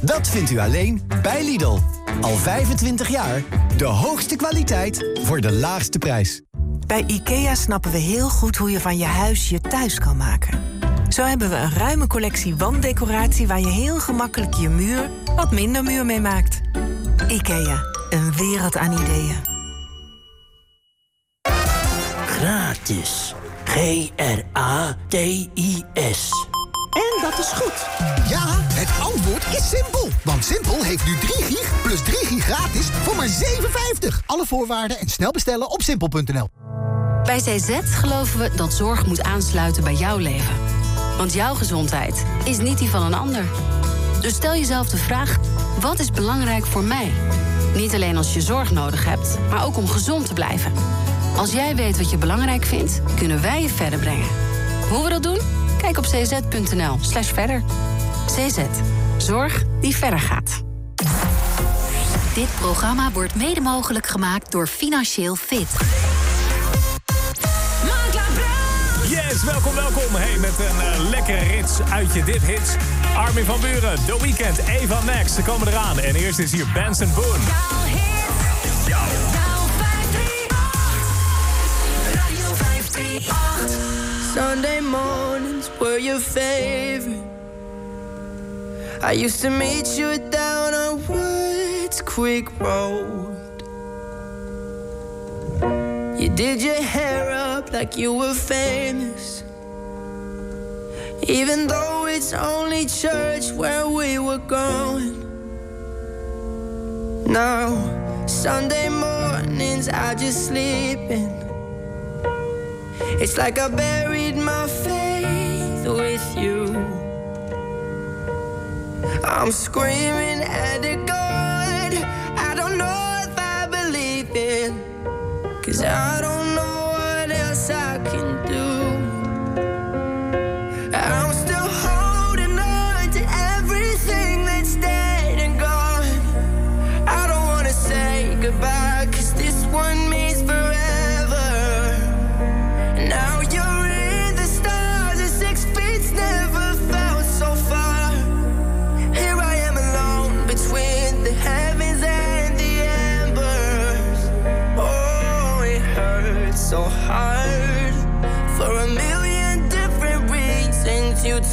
Dat vindt u alleen bij Lidl. Al 25 jaar de hoogste kwaliteit voor de laagste prijs. Bij IKEA snappen we heel goed hoe je van je huis je thuis kan maken. Zo hebben we een ruime collectie wanddecoratie waar je heel gemakkelijk je muur wat minder muur mee maakt. IKEA, een wereld aan ideeën. Gratis. G-R-A-T-I-S. En dat is goed. Ja, het antwoord is simpel. Want Simpel heeft nu 3 gig plus 3 gig gratis voor maar 7,50. Alle voorwaarden en snel bestellen op simpel.nl. Bij CZ geloven we dat zorg moet aansluiten bij jouw leven. Want jouw gezondheid is niet die van een ander. Dus stel jezelf de vraag: wat is belangrijk voor mij? Niet alleen als je zorg nodig hebt, maar ook om gezond te blijven. Als jij weet wat je belangrijk vindt, kunnen wij je verder brengen. Hoe we dat doen? Kijk op cz.nl/slash verder. CZ. Zorg die verder gaat. Dit programma wordt mede mogelijk gemaakt door Financieel Fit. Yes, welkom, welkom. Hey, met een uh, lekkere rits uit je Hits. Armin van Buren, The Weeknd, Eva Max, ze komen eraan. En eerst is hier Benson Boone. Sunday mornings were your favorite. I used to meet you down on Woods Quick Road. You did your hair up like you were famous. Even though it's only church where we were going. Now, Sunday mornings, I just sleep in. It's like I buried my faith with you. I'm screaming at the God. Cause I don't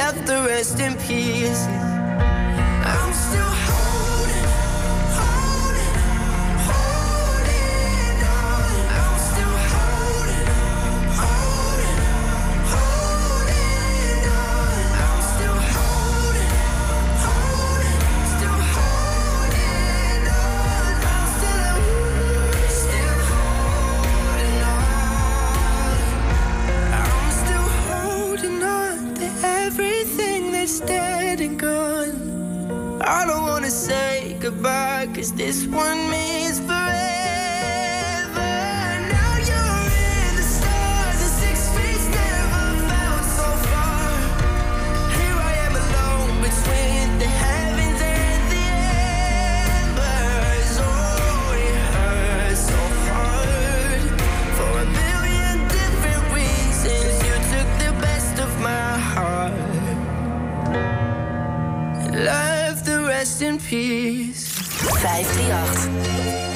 Left the rest in pieces. Goodbye, cause this one means in peace. 538.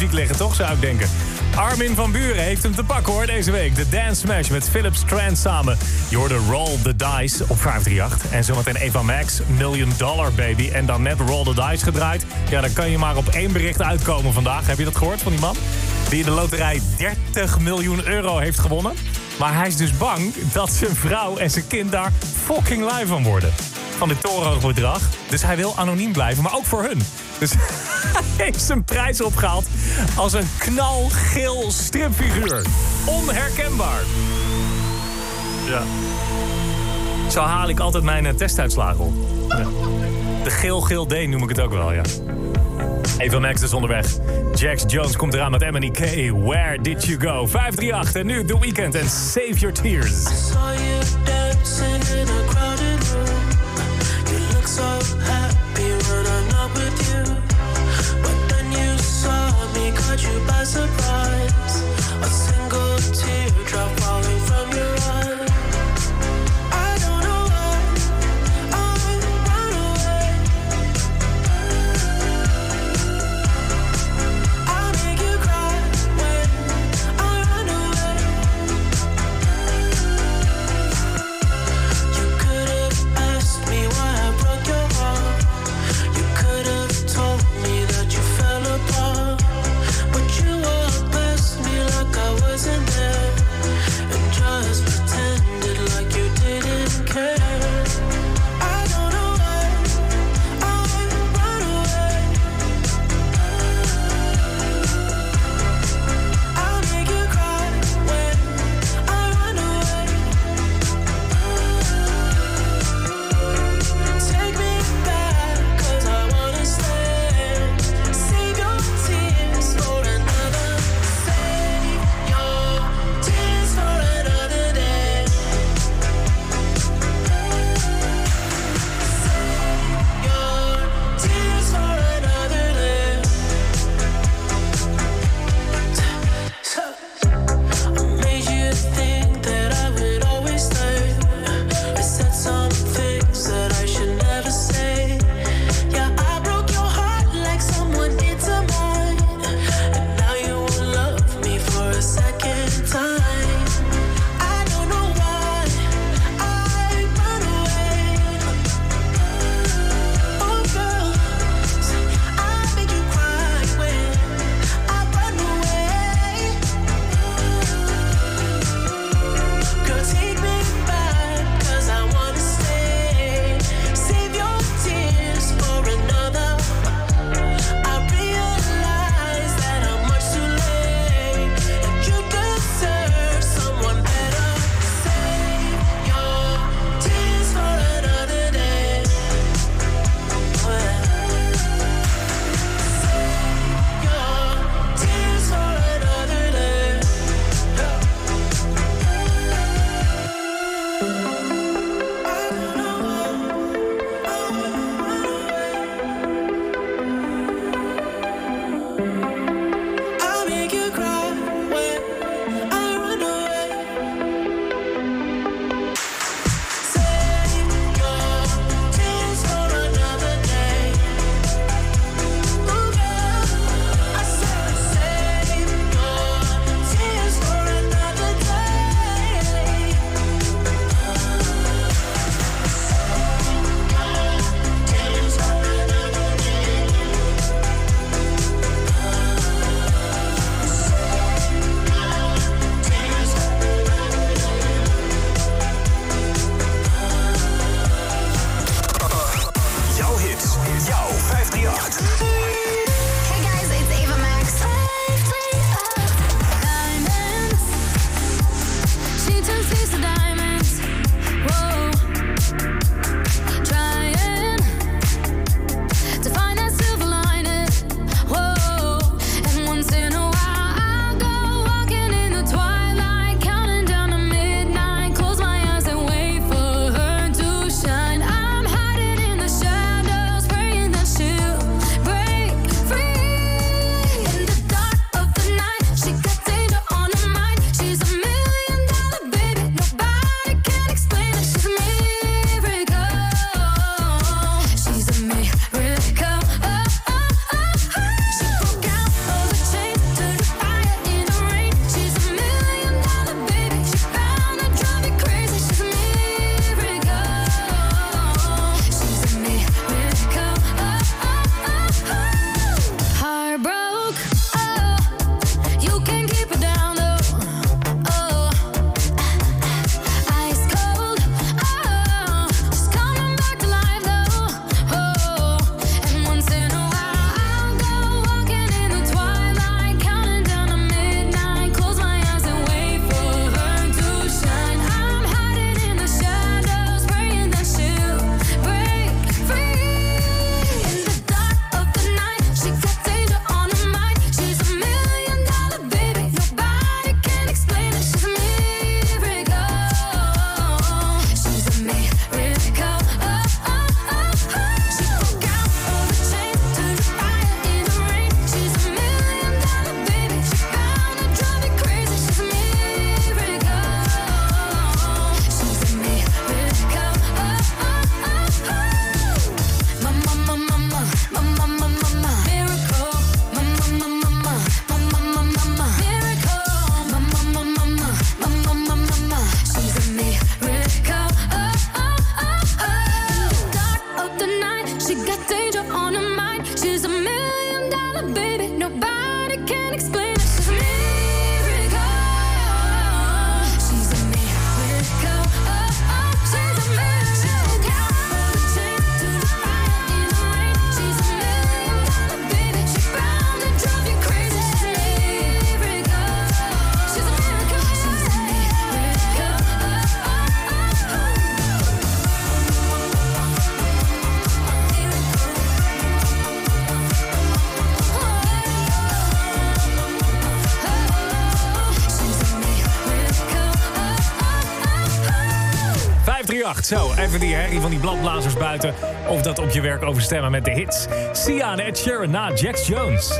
muziek liggen, toch zou ik denken. Armin van Buren heeft hem te pakken hoor deze week. De Dance Smash met Philips Trans samen. Je Roll the Dice op 538. En zometeen Eva Max, Million Dollar Baby. En dan net Roll the Dice gedraaid. Ja, dan kan je maar op één bericht uitkomen vandaag. Heb je dat gehoord van die man? Die in de loterij 30 miljoen euro heeft gewonnen. Maar hij is dus bang dat zijn vrouw en zijn kind daar fucking lui van worden. Van dit torenhoog bedrag. Dus hij wil anoniem blijven, maar ook voor hun. Dus hij heeft zijn prijs opgehaald als een knalgeel stripfiguur. Onherkenbaar. Ja. Zo haal ik altijd mijn eh, testuitslagen op. Ja. De geel-geel D noem ik het ook wel, ja. Even Max is onderweg. Jax Jones komt eraan met Emily K. Where did you go? 538 en nu The Weekend en Save Your Tears. even die herrie van die bladblazers buiten... of dat op je werk overstemmen met de hits. Sia en Ed Sheeran na Jax Jones.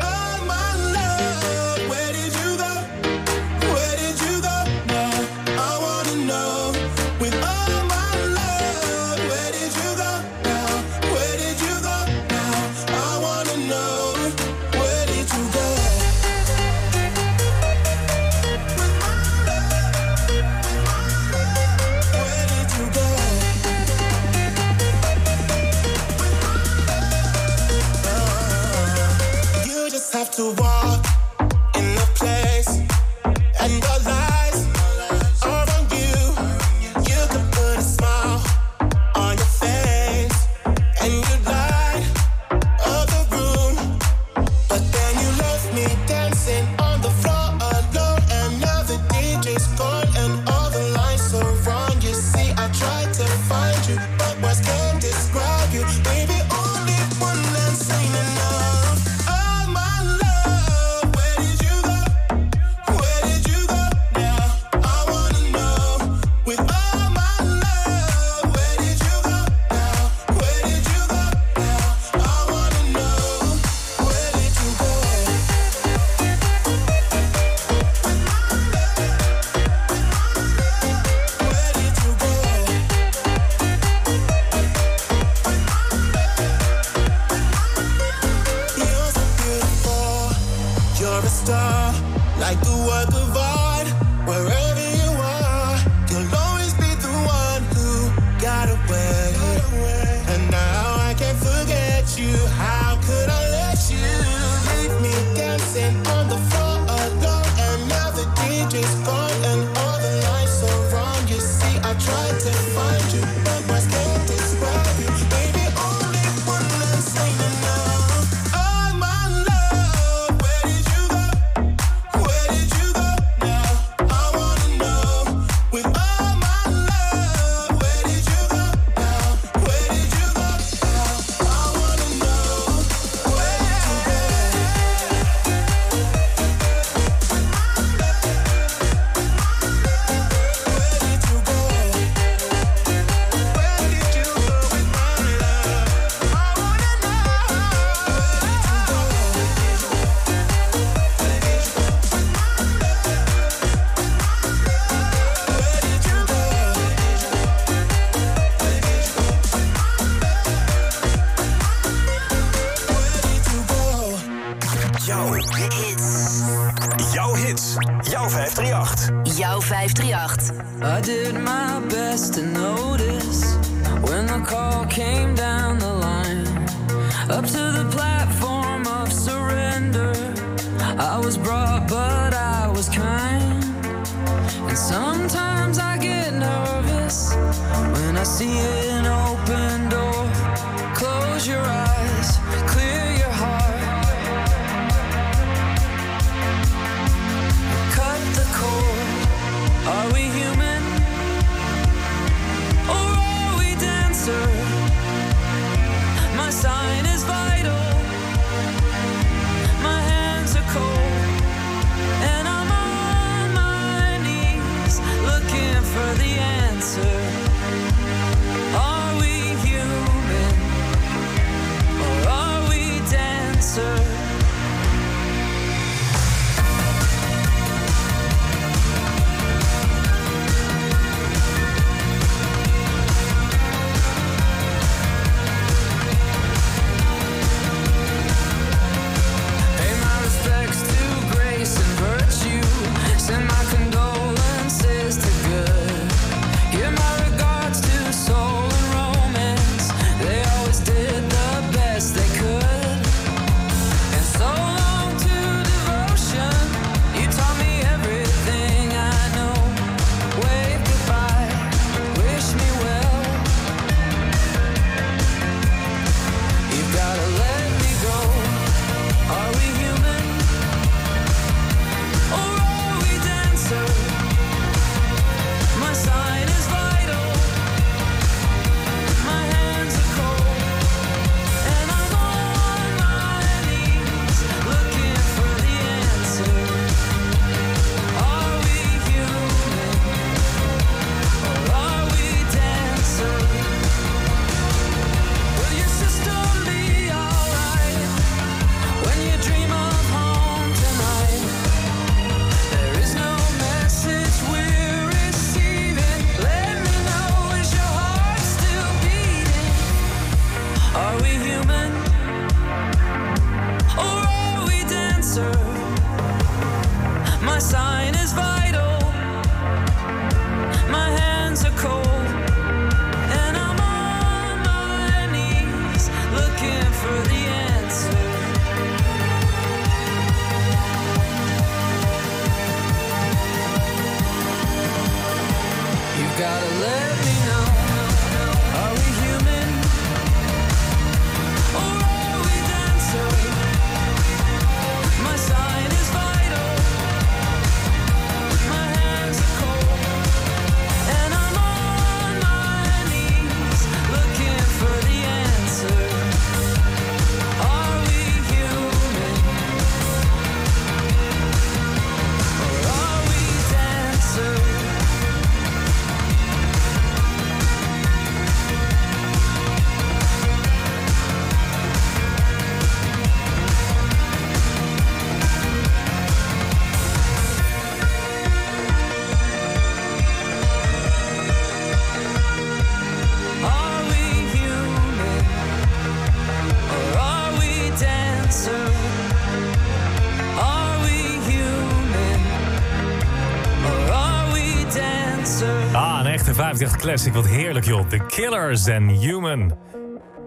Echte 58 classic. Wat heerlijk, joh. The Killers en Human.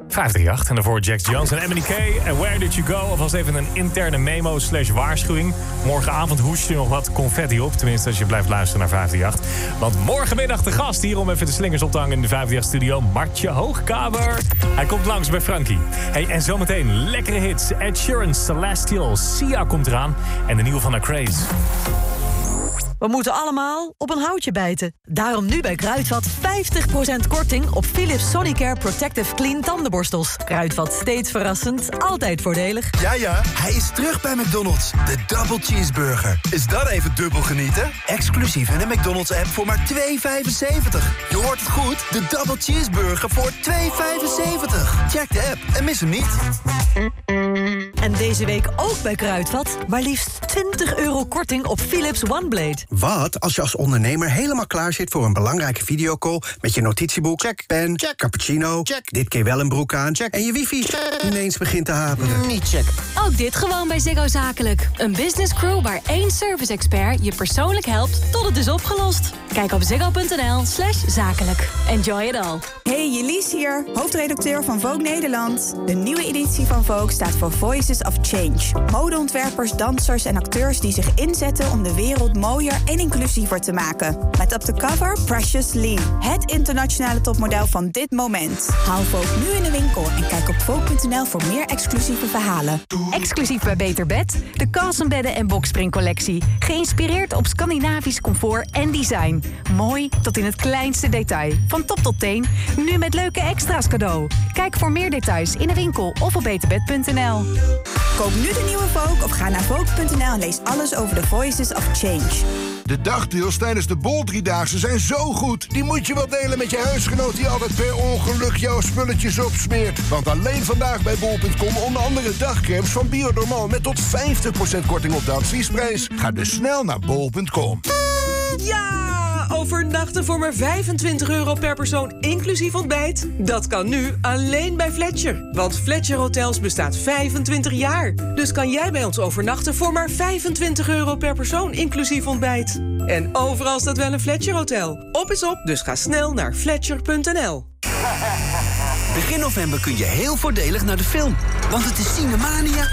538 en daarvoor Jax Jones en Emily K. En Where Did You Go? Alvast even een interne memo slash waarschuwing. Morgenavond hoest je nog wat confetti op. Tenminste, als je blijft luisteren naar 538. Want morgenmiddag de gast hier om even de slingers op te hangen in de 538-studio. Martje Hoogkamer. Hij komt langs bij Frankie. Hey, en zometeen lekkere hits. Ed Sheeran, Celestial, Sia komt eraan. En de nieuwe van A Craze. We moeten allemaal op een houtje bijten. Daarom nu bij Kruidvat 50% korting op Philips Sonicare Protective Clean tandenborstels. Kruidvat steeds verrassend, altijd voordelig. Ja, ja, hij is terug bij McDonald's. De Double Cheeseburger. Is dat even dubbel genieten? Exclusief in de McDonald's-app voor maar 2,75. Je hoort het goed, de Double Cheeseburger voor 2,75. Check de app en mis hem niet. Deze week ook bij Kruidvat. Maar liefst 20 euro korting op Philips OneBlade. Wat als je als ondernemer helemaal klaar zit voor een belangrijke videocall... met je notitieboek, check, pen, check, cappuccino, check, dit keer wel een broek aan, check... en je wifi ineens begint te haperen. Niet check. Ook dit gewoon bij Ziggo Zakelijk. Een business crew waar één service expert je persoonlijk helpt tot het is opgelost. Kijk op ziggo.nl slash zakelijk. Enjoy it all. Hey, Jelise hier, hoofdredacteur van Vogue Nederland. De nieuwe editie van Vogue staat voor Voices of Change. Modeontwerpers, dansers en acteurs die zich inzetten om de wereld mooier en inclusiever te maken. Met op de cover Precious Lee, het internationale topmodel van dit moment. Haal Vogue nu in de winkel en kijk op Vogue.nl voor meer exclusieve verhalen. Exclusief bij Beter Bed, de Carlsenbedden en Boxspring collectie. Geïnspireerd op Scandinavisch comfort en design. Mooi tot in het kleinste detail. Van top tot teen, nu met leuke extra's cadeau. Kijk voor meer details in de winkel of op beterbed.nl. Koop nu de nieuwe Vogue of ga naar Vogue.nl en lees alles over de Voices of Change. De dagdeals tijdens de Bol Driedaagse zijn zo goed. Die moet je wel delen met je huisgenoot die altijd per ongeluk jouw spulletjes opsmeert. Want alleen vandaag bij bol.com onder andere dagcremes van Bionormal... met tot 50% korting op de adviesprijs. Ga dus snel naar bol.com. Ja! Overnachten voor maar 25 euro per persoon, inclusief ontbijt? Dat kan nu alleen bij Fletcher. Want Fletcher Hotels bestaat 25 jaar. Dus kan jij bij ons overnachten voor maar 25 euro per persoon, inclusief ontbijt. En overal staat wel een Fletcher Hotel. Op is op, dus ga snel naar fletcher.nl. Begin november kun je heel voordelig naar de film. Want het is Cinemania.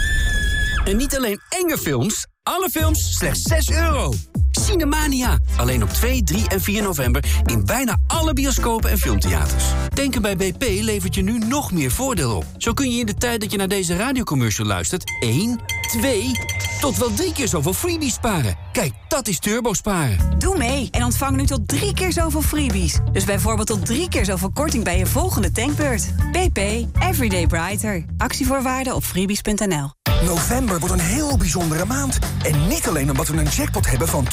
En niet alleen enge films, alle films slechts 6 euro. Cinemania. Alleen op 2, 3 en 4 november in bijna alle bioscopen en filmtheaters. Denken bij BP levert je nu nog meer voordeel op. Zo kun je in de tijd dat je naar deze radiocommercial luistert... 1, 2 tot wel drie keer zoveel freebies sparen. Kijk, dat is turbo sparen. Doe mee en ontvang nu tot drie keer zoveel freebies. Dus bijvoorbeeld tot drie keer zoveel korting bij je volgende tankbeurt. BP, Everyday Brighter. Actievoorwaarden op freebies.nl. November wordt een heel bijzondere maand. En niet alleen omdat we een jackpot hebben van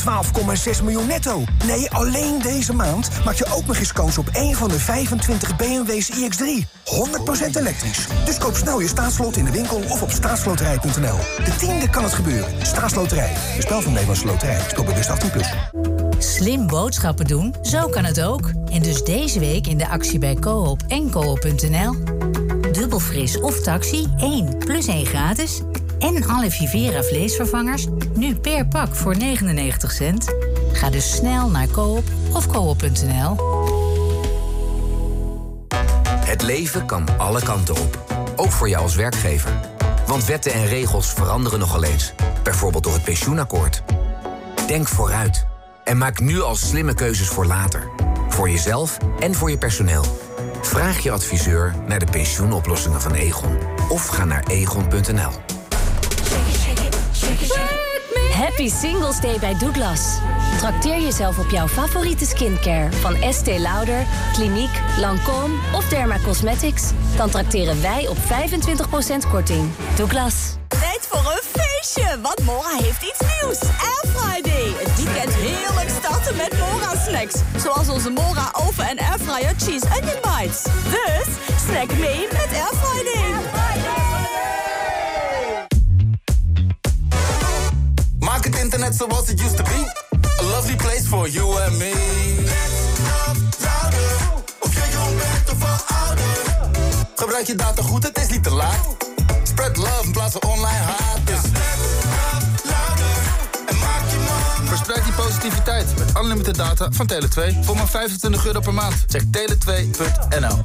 12,6 miljoen netto. Nee, alleen deze maand maak je ook nog eens kans op een van de 25 BMW's iX3. 100% elektrisch. Dus koop snel je staatslot in de winkel of op staatsloterij.nl. De tiende kan het gebeuren. Staatsloterij. Een spel van Nederlandse Loterij. Speel bewust 18+. Plus. Slim boodschappen doen, zo kan het ook. En dus deze week in de actie bij Coop en Coop.nl. Dubbel fris of taxi, 1 plus 1 gratis. en alle Vivera vleesvervangers nu per pak voor 99 cent? Ga dus snel naar Coop of koop.nl. Het leven kan alle kanten op. Ook voor jou als werkgever. Want wetten en regels veranderen nogal eens. Bijvoorbeeld door het pensioenakkoord. Denk vooruit. En maak nu al slimme keuzes voor later. Voor jezelf en voor je personeel. Vraag je adviseur naar de pensioenoplossingen van Egon. Of ga naar egon.nl. Happy Singles Day bij Douglas. Trakteer jezelf op jouw favoriete skincare van Estée Lauder, Clinique, Lancôme of Derma Cosmetics. Dan trakteren wij op 25% korting. Douglas. Tijd voor een feestje, want Mora heeft iets nieuws. Air Friday. Het weekend heerlijk starten met Mora snacks. Zoals onze Mora oven- en airfryer cheese onion bites. Dus snack mee met Air Friday. Maak het internet zoals het used to be. A lovely place for you and me. Of je jong bent of ouder. Gebruik je data goed, het is niet te laat. Spread love in plaats van online haat. Dus Verspreid die positiviteit met unlimited data van Tele2 voor maar 25 euro per maand. Check tele2.nl.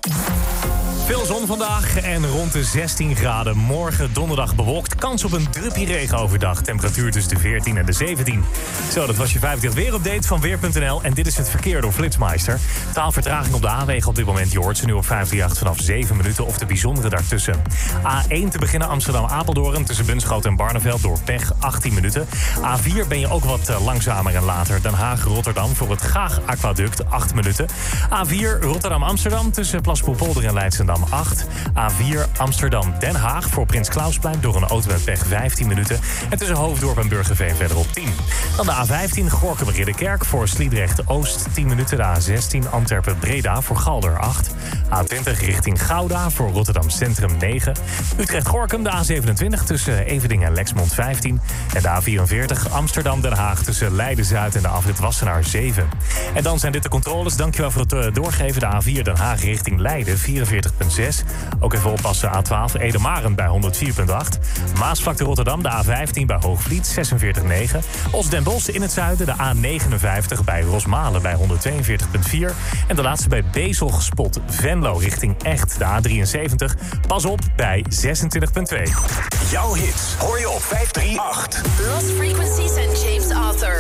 Veel zon vandaag en rond de 16 graden. Morgen donderdag bewolkt. Kans op een druppie regen overdag. Temperatuur tussen de 14 en de 17. Zo, dat was je 50 weerupdate van Weer.nl. En dit is het verkeer door Flitsmeister. Taalvertraging op de A-wegen op dit moment. Je hoort ze nu op 538 vanaf 7 minuten of de bijzondere daartussen. A1 te beginnen Amsterdam-Apeldoorn tussen Bunschoten en Barneveld door pech 18 minuten. A4 ben je ook wat eh, langzamer en later. Den Haag-Rotterdam voor het Gaag-aquaduct 8 minuten. A4 Rotterdam-Amsterdam tussen Plaspoelpolder en Leidsendam 8. A4 Amsterdam-Den Haag voor Prins Klausplein door een auto met pech 15 minuten. En tussen Hoofddorp en Burgerveen verderop 10. Dan de A15 Gorkum-Ridderkerk voor Sliedrecht-Oost 10 minuten. De A16 Antwerpen-Breda voor Galder 8. A20 richting Gouda voor Rotterdam Centrum 9. Utrecht-Gorkum de A27 tussen Evening en Lexmond 15. En de A44 Amsterdam-Den Haag tussen Leiden-Zuid en de afrit Wassenaar 7. En dan zijn dit de controles. Dankjewel voor het eh, doorgeven. De A4 Den Haag richting Leiden 44,6. Ook even oppassen A12 Edemaren bij 104,8. Maasvlakte Rotterdam de A15 bij Hoogvliet 46,9. Osden Bosch in het zuiden de A59 bij Rosmalen bij 142,4. En de laatste bij Bezel gespot Venlo richting Echt de A73. Pas op bij 26,2. Jouw hits hoor je op 538. Lost Frequencies en James Arthur.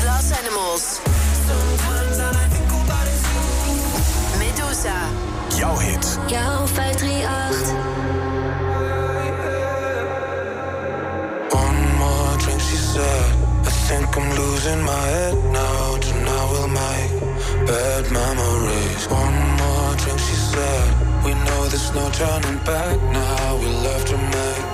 Glass Animals. Medusa. Jouw hits. Jouw 538. One more drink, she said. I think I'm losing my head now. Tonight we'll make bad memories. One more drink, she said. We know there's no turning back now. We love to make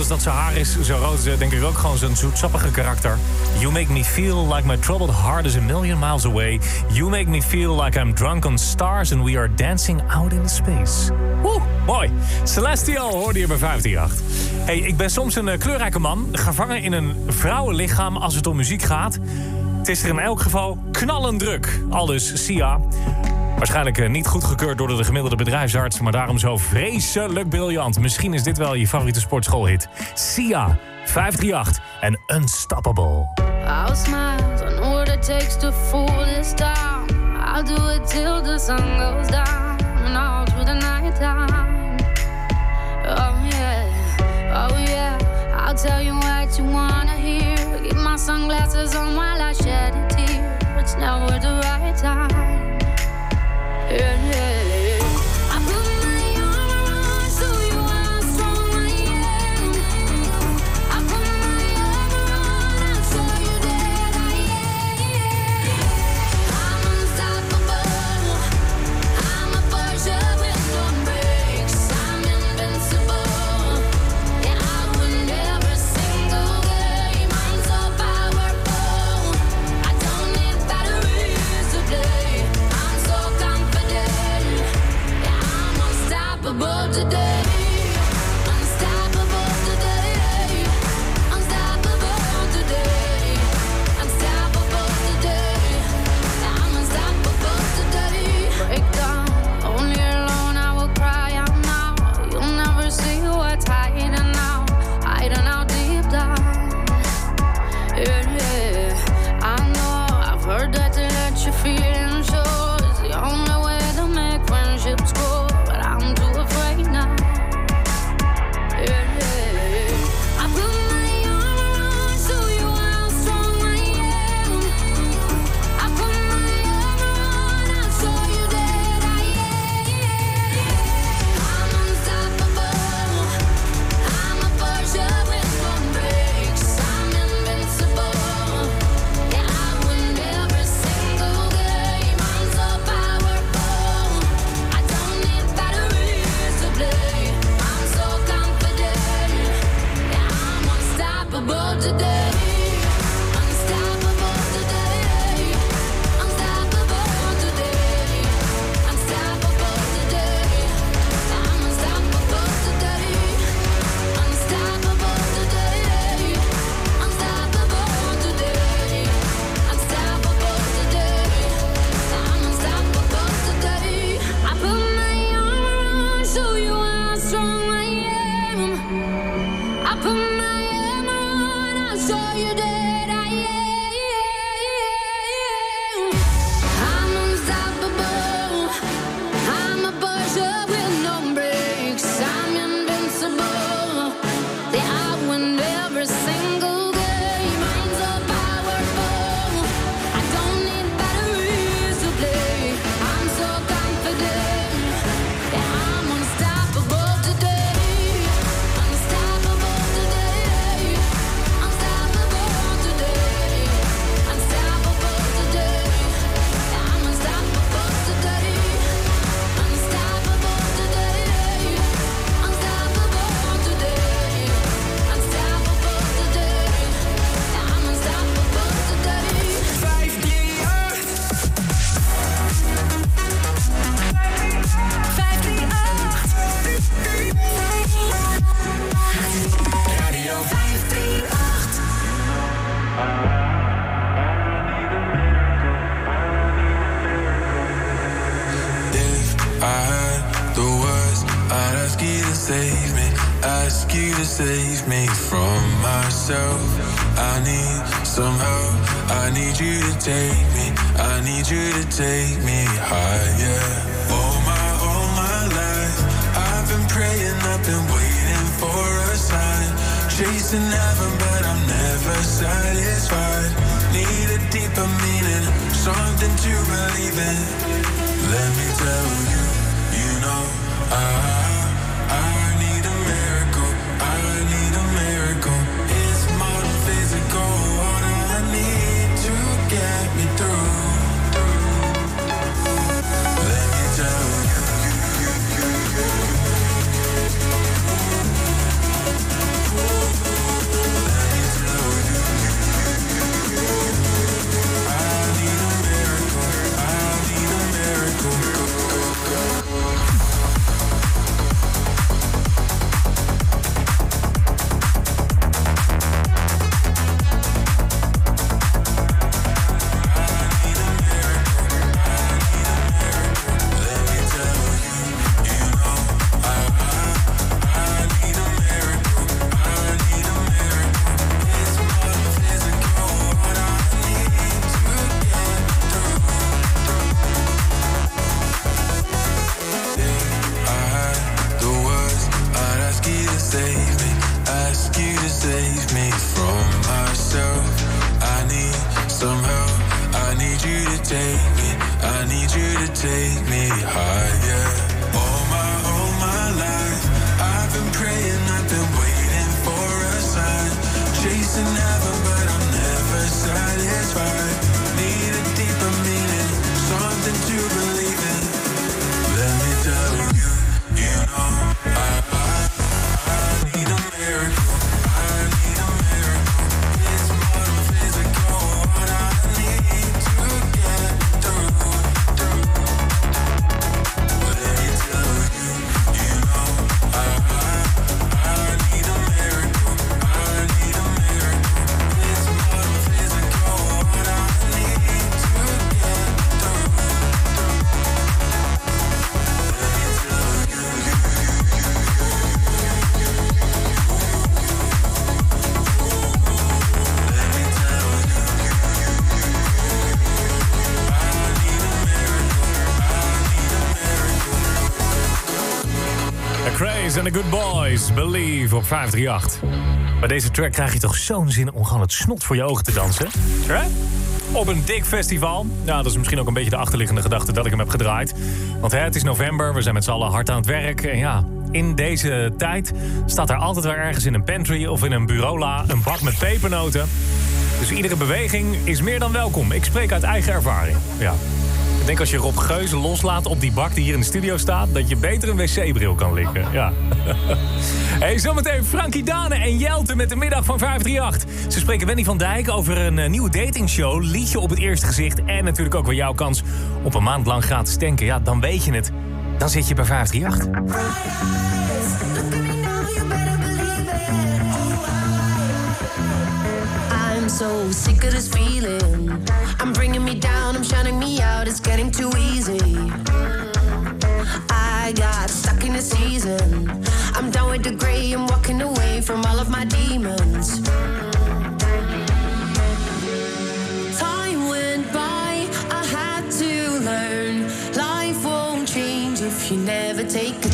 als dat ze haar is, zo rood is, eh, denk ik ook gewoon zo'n zoetsappige karakter. You make me feel like my troubled heart is a million miles away. You make me feel like I'm drunk on stars and we are dancing out in space. Woe, mooi. Celestial hoorde je bij 158. Hey, ik ben soms een eh, kleurrijke man, gevangen in een vrouwenlichaam als het om muziek gaat. Het is er in elk geval knallend druk, Alles, Sia. Waarschijnlijk eh, niet goedgekeurd door de gemiddelde bedrijfsarts, maar daarom zo vreselijk briljant. Misschien is dit wel je favoriete sportschoolhit. Sia, 538 en Unstoppable. I'll smile, I what it takes to fool this down. I'll do it till the sun goes down and all through the night time. Oh yeah, oh yeah, I'll tell you what you wanna hear. Keep my sunglasses on while I shed a tear. It's never the right time. Believe op 538. Bij deze track krijg je toch zo'n zin om gewoon het snot voor je ogen te dansen. Hè? Op een dik festival. Ja, dat is misschien ook een beetje de achterliggende gedachte dat ik hem heb gedraaid. Want hè, het is november, we zijn met z'n allen hard aan het werk. En ja, in deze tijd staat er altijd wel ergens in een pantry of in een bureaula een bak met pepernoten. Dus iedere beweging is meer dan welkom. Ik spreek uit eigen ervaring. Ja. Ik denk als je Rob Geuze loslaat op die bak die hier in de studio staat... dat je beter een wc-bril kan likken. Ja. hey, zometeen Frankie Dane en Jelte met de middag van 538. Ze spreken Wendy van Dijk over een eh, nieuwe datingshow. Liedje op het eerste gezicht. En natuurlijk ook weer jouw kans op een maand lang gratis tanken. Ja, dan weet je het. Dan zit je bij 538. I'm so sick of this feeling. I'm bringing me down, I'm shutting me out, it's getting too easy. I got stuck in a season. I'm done with the gray, I'm walking away from all of my demons. Time went by, I had to learn. Life won't change if you never take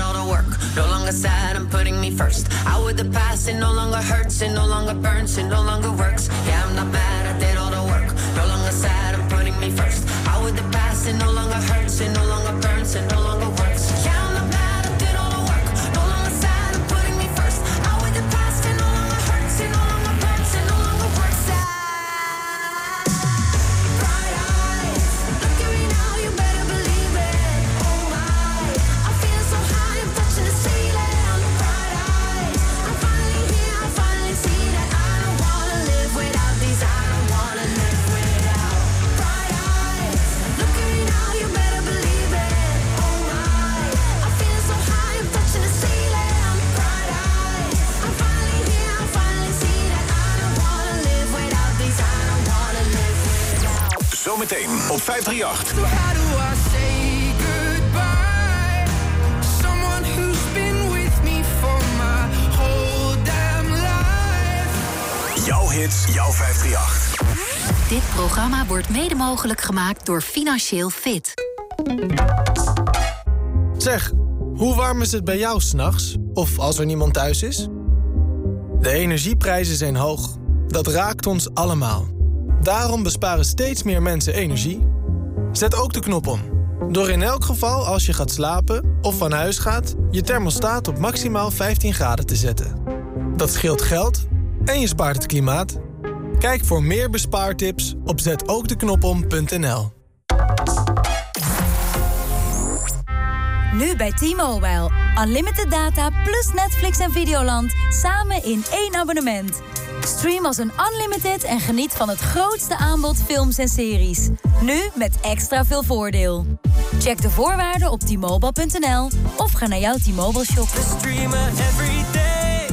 All the work, no longer sad, I'm putting me first. Out with the past, it no longer hurts, it no longer burns, it no longer works. Yeah, I'm not mad, I did all the work. No longer sad, I'm putting me first. Out with the past, it no longer hurts, it no longer burns, it no longer whole damn life. Jouw hits, jouw 538. Dit programma wordt mede mogelijk gemaakt door Financieel Fit. Zeg, hoe warm is het bij jou s'nachts? Of als er niemand thuis is? De energieprijzen zijn hoog. Dat raakt ons allemaal. Daarom besparen steeds meer mensen energie. Zet ook de knop om. Door in elk geval als je gaat slapen of van huis gaat... je thermostaat op maximaal 15 graden te zetten. Dat scheelt geld en je spaart het klimaat. Kijk voor meer bespaartips op zetookdeknopom.nl. Nu bij T-Mobile. Unlimited data plus Netflix en Videoland samen in één abonnement. Stream als een unlimited en geniet van het grootste aanbod films en series. Nu met extra veel voordeel. Check de voorwaarden op t-mobile.nl of ga naar jouw T-Mobile shop. Streamen every day.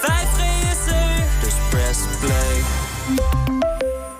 5G is er. Dus press play.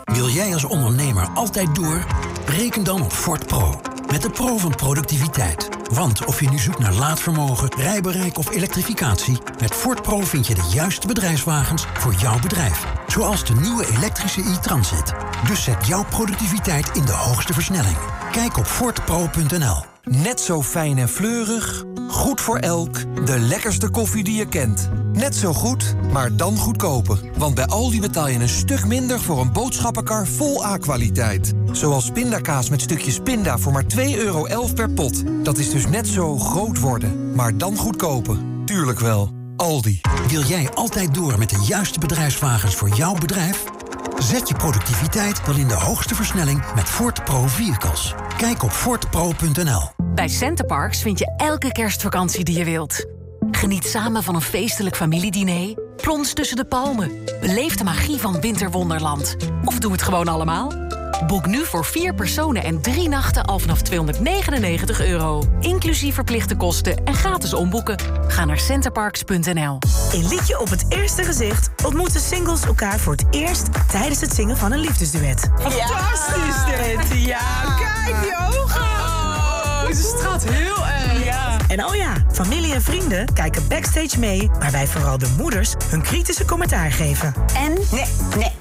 Wil jij als ondernemer altijd door? Reken dan op Ford Pro. Met de Pro van productiviteit. Want of je nu zoekt naar laadvermogen, rijbereik of elektrificatie... met Ford Pro vind je de juiste bedrijfswagens voor jouw bedrijf. Zoals de nieuwe elektrische e-Transit. Dus zet jouw productiviteit in de hoogste versnelling. Kijk op fordpro.nl. Net zo fijn en fleurig, goed voor elk, de lekkerste koffie die je kent. Net zo goed, maar dan goedkoper. Want bij Aldi betaal je een stuk minder voor een boodschappenkar vol A-kwaliteit. Zoals pindakaas met stukjes pinda voor maar 2,11 euro per pot. Dat is dus net zo groot worden, maar dan goedkoper. Tuurlijk wel, Aldi. Wil jij altijd door met de juiste bedrijfswagens voor jouw bedrijf? Zet je productiviteit dan in de hoogste versnelling met Ford Pro Vehicles. Kijk op fordpro.nl. Bij Centerparks vind je elke kerstvakantie die je wilt. Geniet samen van een feestelijk familiediner. Plons tussen de palmen. Beleef de magie van Winterwonderland. Of doe het gewoon allemaal. Boek nu voor vier personen en drie nachten al vanaf 299 euro. Inclusief verplichte kosten en gratis omboeken. Ga naar centerparks.nl. In Liedje op het Eerste Gezicht ontmoeten singles elkaar voor het eerst tijdens het zingen van een liefdesduet. Fantastisch dit. Ja, kijk die ogen. Oh, ze straalt heel erg. En oh ja, familie en vrienden kijken backstage mee, waarbij vooral de moeders hun kritische commentaar geven. En? Nee, nee,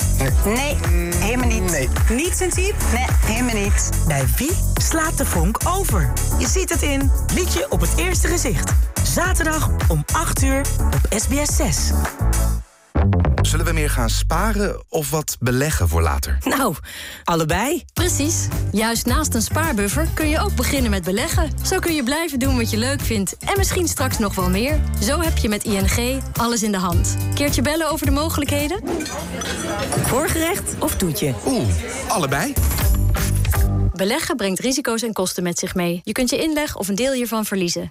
nee, helemaal niet. Nee. Niet sensitief? Nee, helemaal niet. Bij wie slaat de vonk over? Je ziet het in Liedje op het Eerste Gezicht. Zaterdag om 8 uur op SBS 6. Zullen we meer gaan sparen of wat beleggen voor later? Nou, allebei. Precies. Juist naast een spaarbuffer kun je ook beginnen met beleggen. Zo kun je blijven doen wat je leuk vindt en misschien straks nog wel meer. Zo heb je met ING alles in de hand. Keertje bellen over de mogelijkheden? Voorgerecht of toetje? Oeh, allebei. Beleggen brengt risico's en kosten met zich mee. Je kunt je inleg of een deel hiervan verliezen.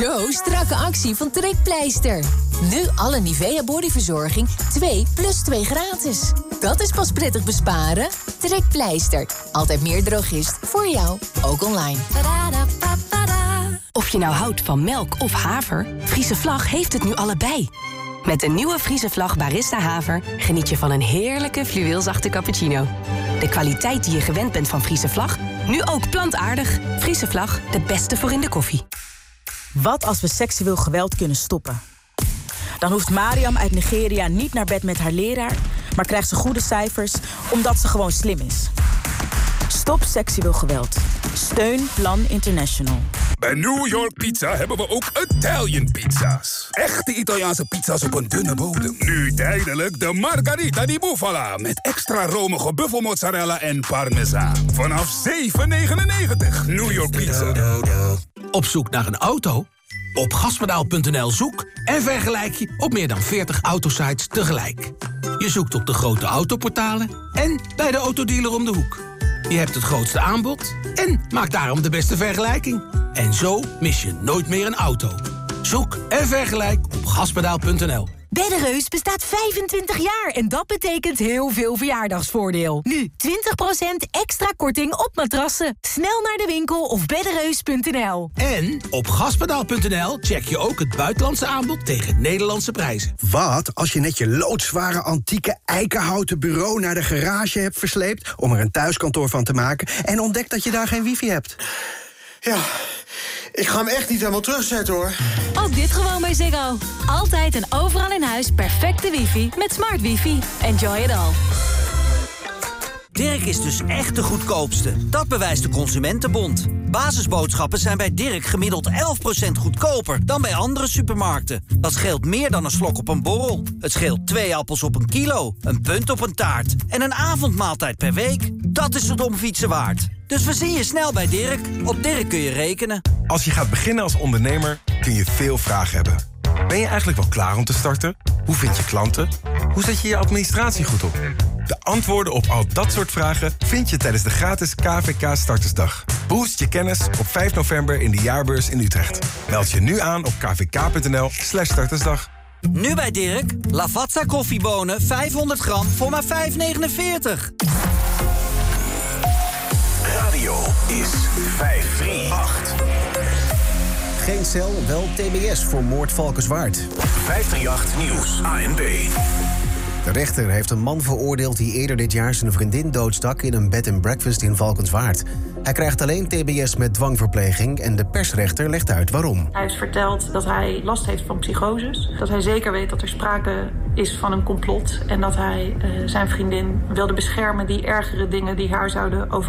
Zo, strakke actie van Trekpleister. Nu alle Nivea bodyverzorging 2 plus 2 gratis. Dat is pas prettig besparen. Trekpleister. Altijd meer drogist voor jou, ook online. Of je nou houdt van melk of haver, Friese Vlag heeft het nu allebei. Met de nieuwe Friese Vlag Barista Haver geniet je van een heerlijke fluweelzachte cappuccino. De kwaliteit die je gewend bent van Friese Vlag, nu ook plantaardig. Friese Vlag, de beste voor in de koffie. Wat als we seksueel geweld kunnen stoppen? Dan hoeft Mariam uit Nigeria niet naar bed met haar leraar, maar krijgt ze goede cijfers omdat ze gewoon slim is. Stop seksueel geweld. Steun Plan International. Bij New York Pizza hebben we ook Italian pizza's. Echte Italiaanse pizza's op een dunne bodem. Nu tijdelijk de Margarita di Bufala. Met extra romige buffelmozzarella en parmezaan. Vanaf 7,99. New York Pizza. Op zoek naar een auto? Op gaspedaal.nl zoek en vergelijk je op meer dan 40 autosites tegelijk. Je zoekt op de grote autoportalen en bij de autodealer om de hoek. Je hebt het grootste aanbod en maak daarom de beste vergelijking. En zo mis je nooit meer een auto. Zoek en vergelijk op gaspedaal.nl. Beddereus bestaat 25 jaar en dat betekent heel veel verjaardagsvoordeel. Nu 20% extra korting op matrassen. Snel naar de winkel of beddereus.nl. En op gaspedaal.nl check je ook het buitenlandse aanbod tegen Nederlandse prijzen. Wat als je net je loodzware antieke eikenhouten bureau naar de garage hebt versleept... om er een thuiskantoor van te maken en ontdekt dat je daar geen wifi hebt? Ja, ik ga hem echt niet helemaal terugzetten hoor. Ook dit gewoon bij Ziggo. Altijd en overal in huis perfecte wifi met smart wifi. Enjoy it all. Dirk is dus echt de goedkoopste. Dat bewijst de Consumentenbond. Basisboodschappen zijn bij Dirk gemiddeld 11% goedkoper dan bij andere supermarkten. Dat scheelt meer dan een slok op een borrel. Het scheelt twee appels op een kilo, een punt op een taart... en een avondmaaltijd per week. Dat is het omfietsen waard. Dus we zien je snel bij Dirk. Op Dirk kun je rekenen. Als je gaat beginnen als ondernemer kun je veel vragen hebben. Ben je eigenlijk wel klaar om te starten? Hoe vind je klanten? Hoe zet je je administratie goed op? De antwoorden op al dat soort vragen vind je tijdens de gratis KVK Startersdag. Boost je kennis op 5 november in de jaarbeurs in Utrecht. Meld je nu aan op kvk.nl slash startersdag. Nu bij Dirk, Lavazza koffiebonen 500 gram voor maar 5,49. Radio is 538. Geen cel, wel TBS voor moord Valkenswaard. 538 Nieuws, ANB. De rechter heeft een man veroordeeld die eerder dit jaar zijn vriendin doodstak in een bed and breakfast in Valkenswaard. Hij krijgt alleen TBS met dwangverpleging en de persrechter legt uit waarom. Hij heeft verteld dat hij last heeft van psychoses. Dat hij zeker weet dat er sprake is van een complot. En dat hij eh, zijn vriendin wilde beschermen die ergere dingen die haar zouden overkomen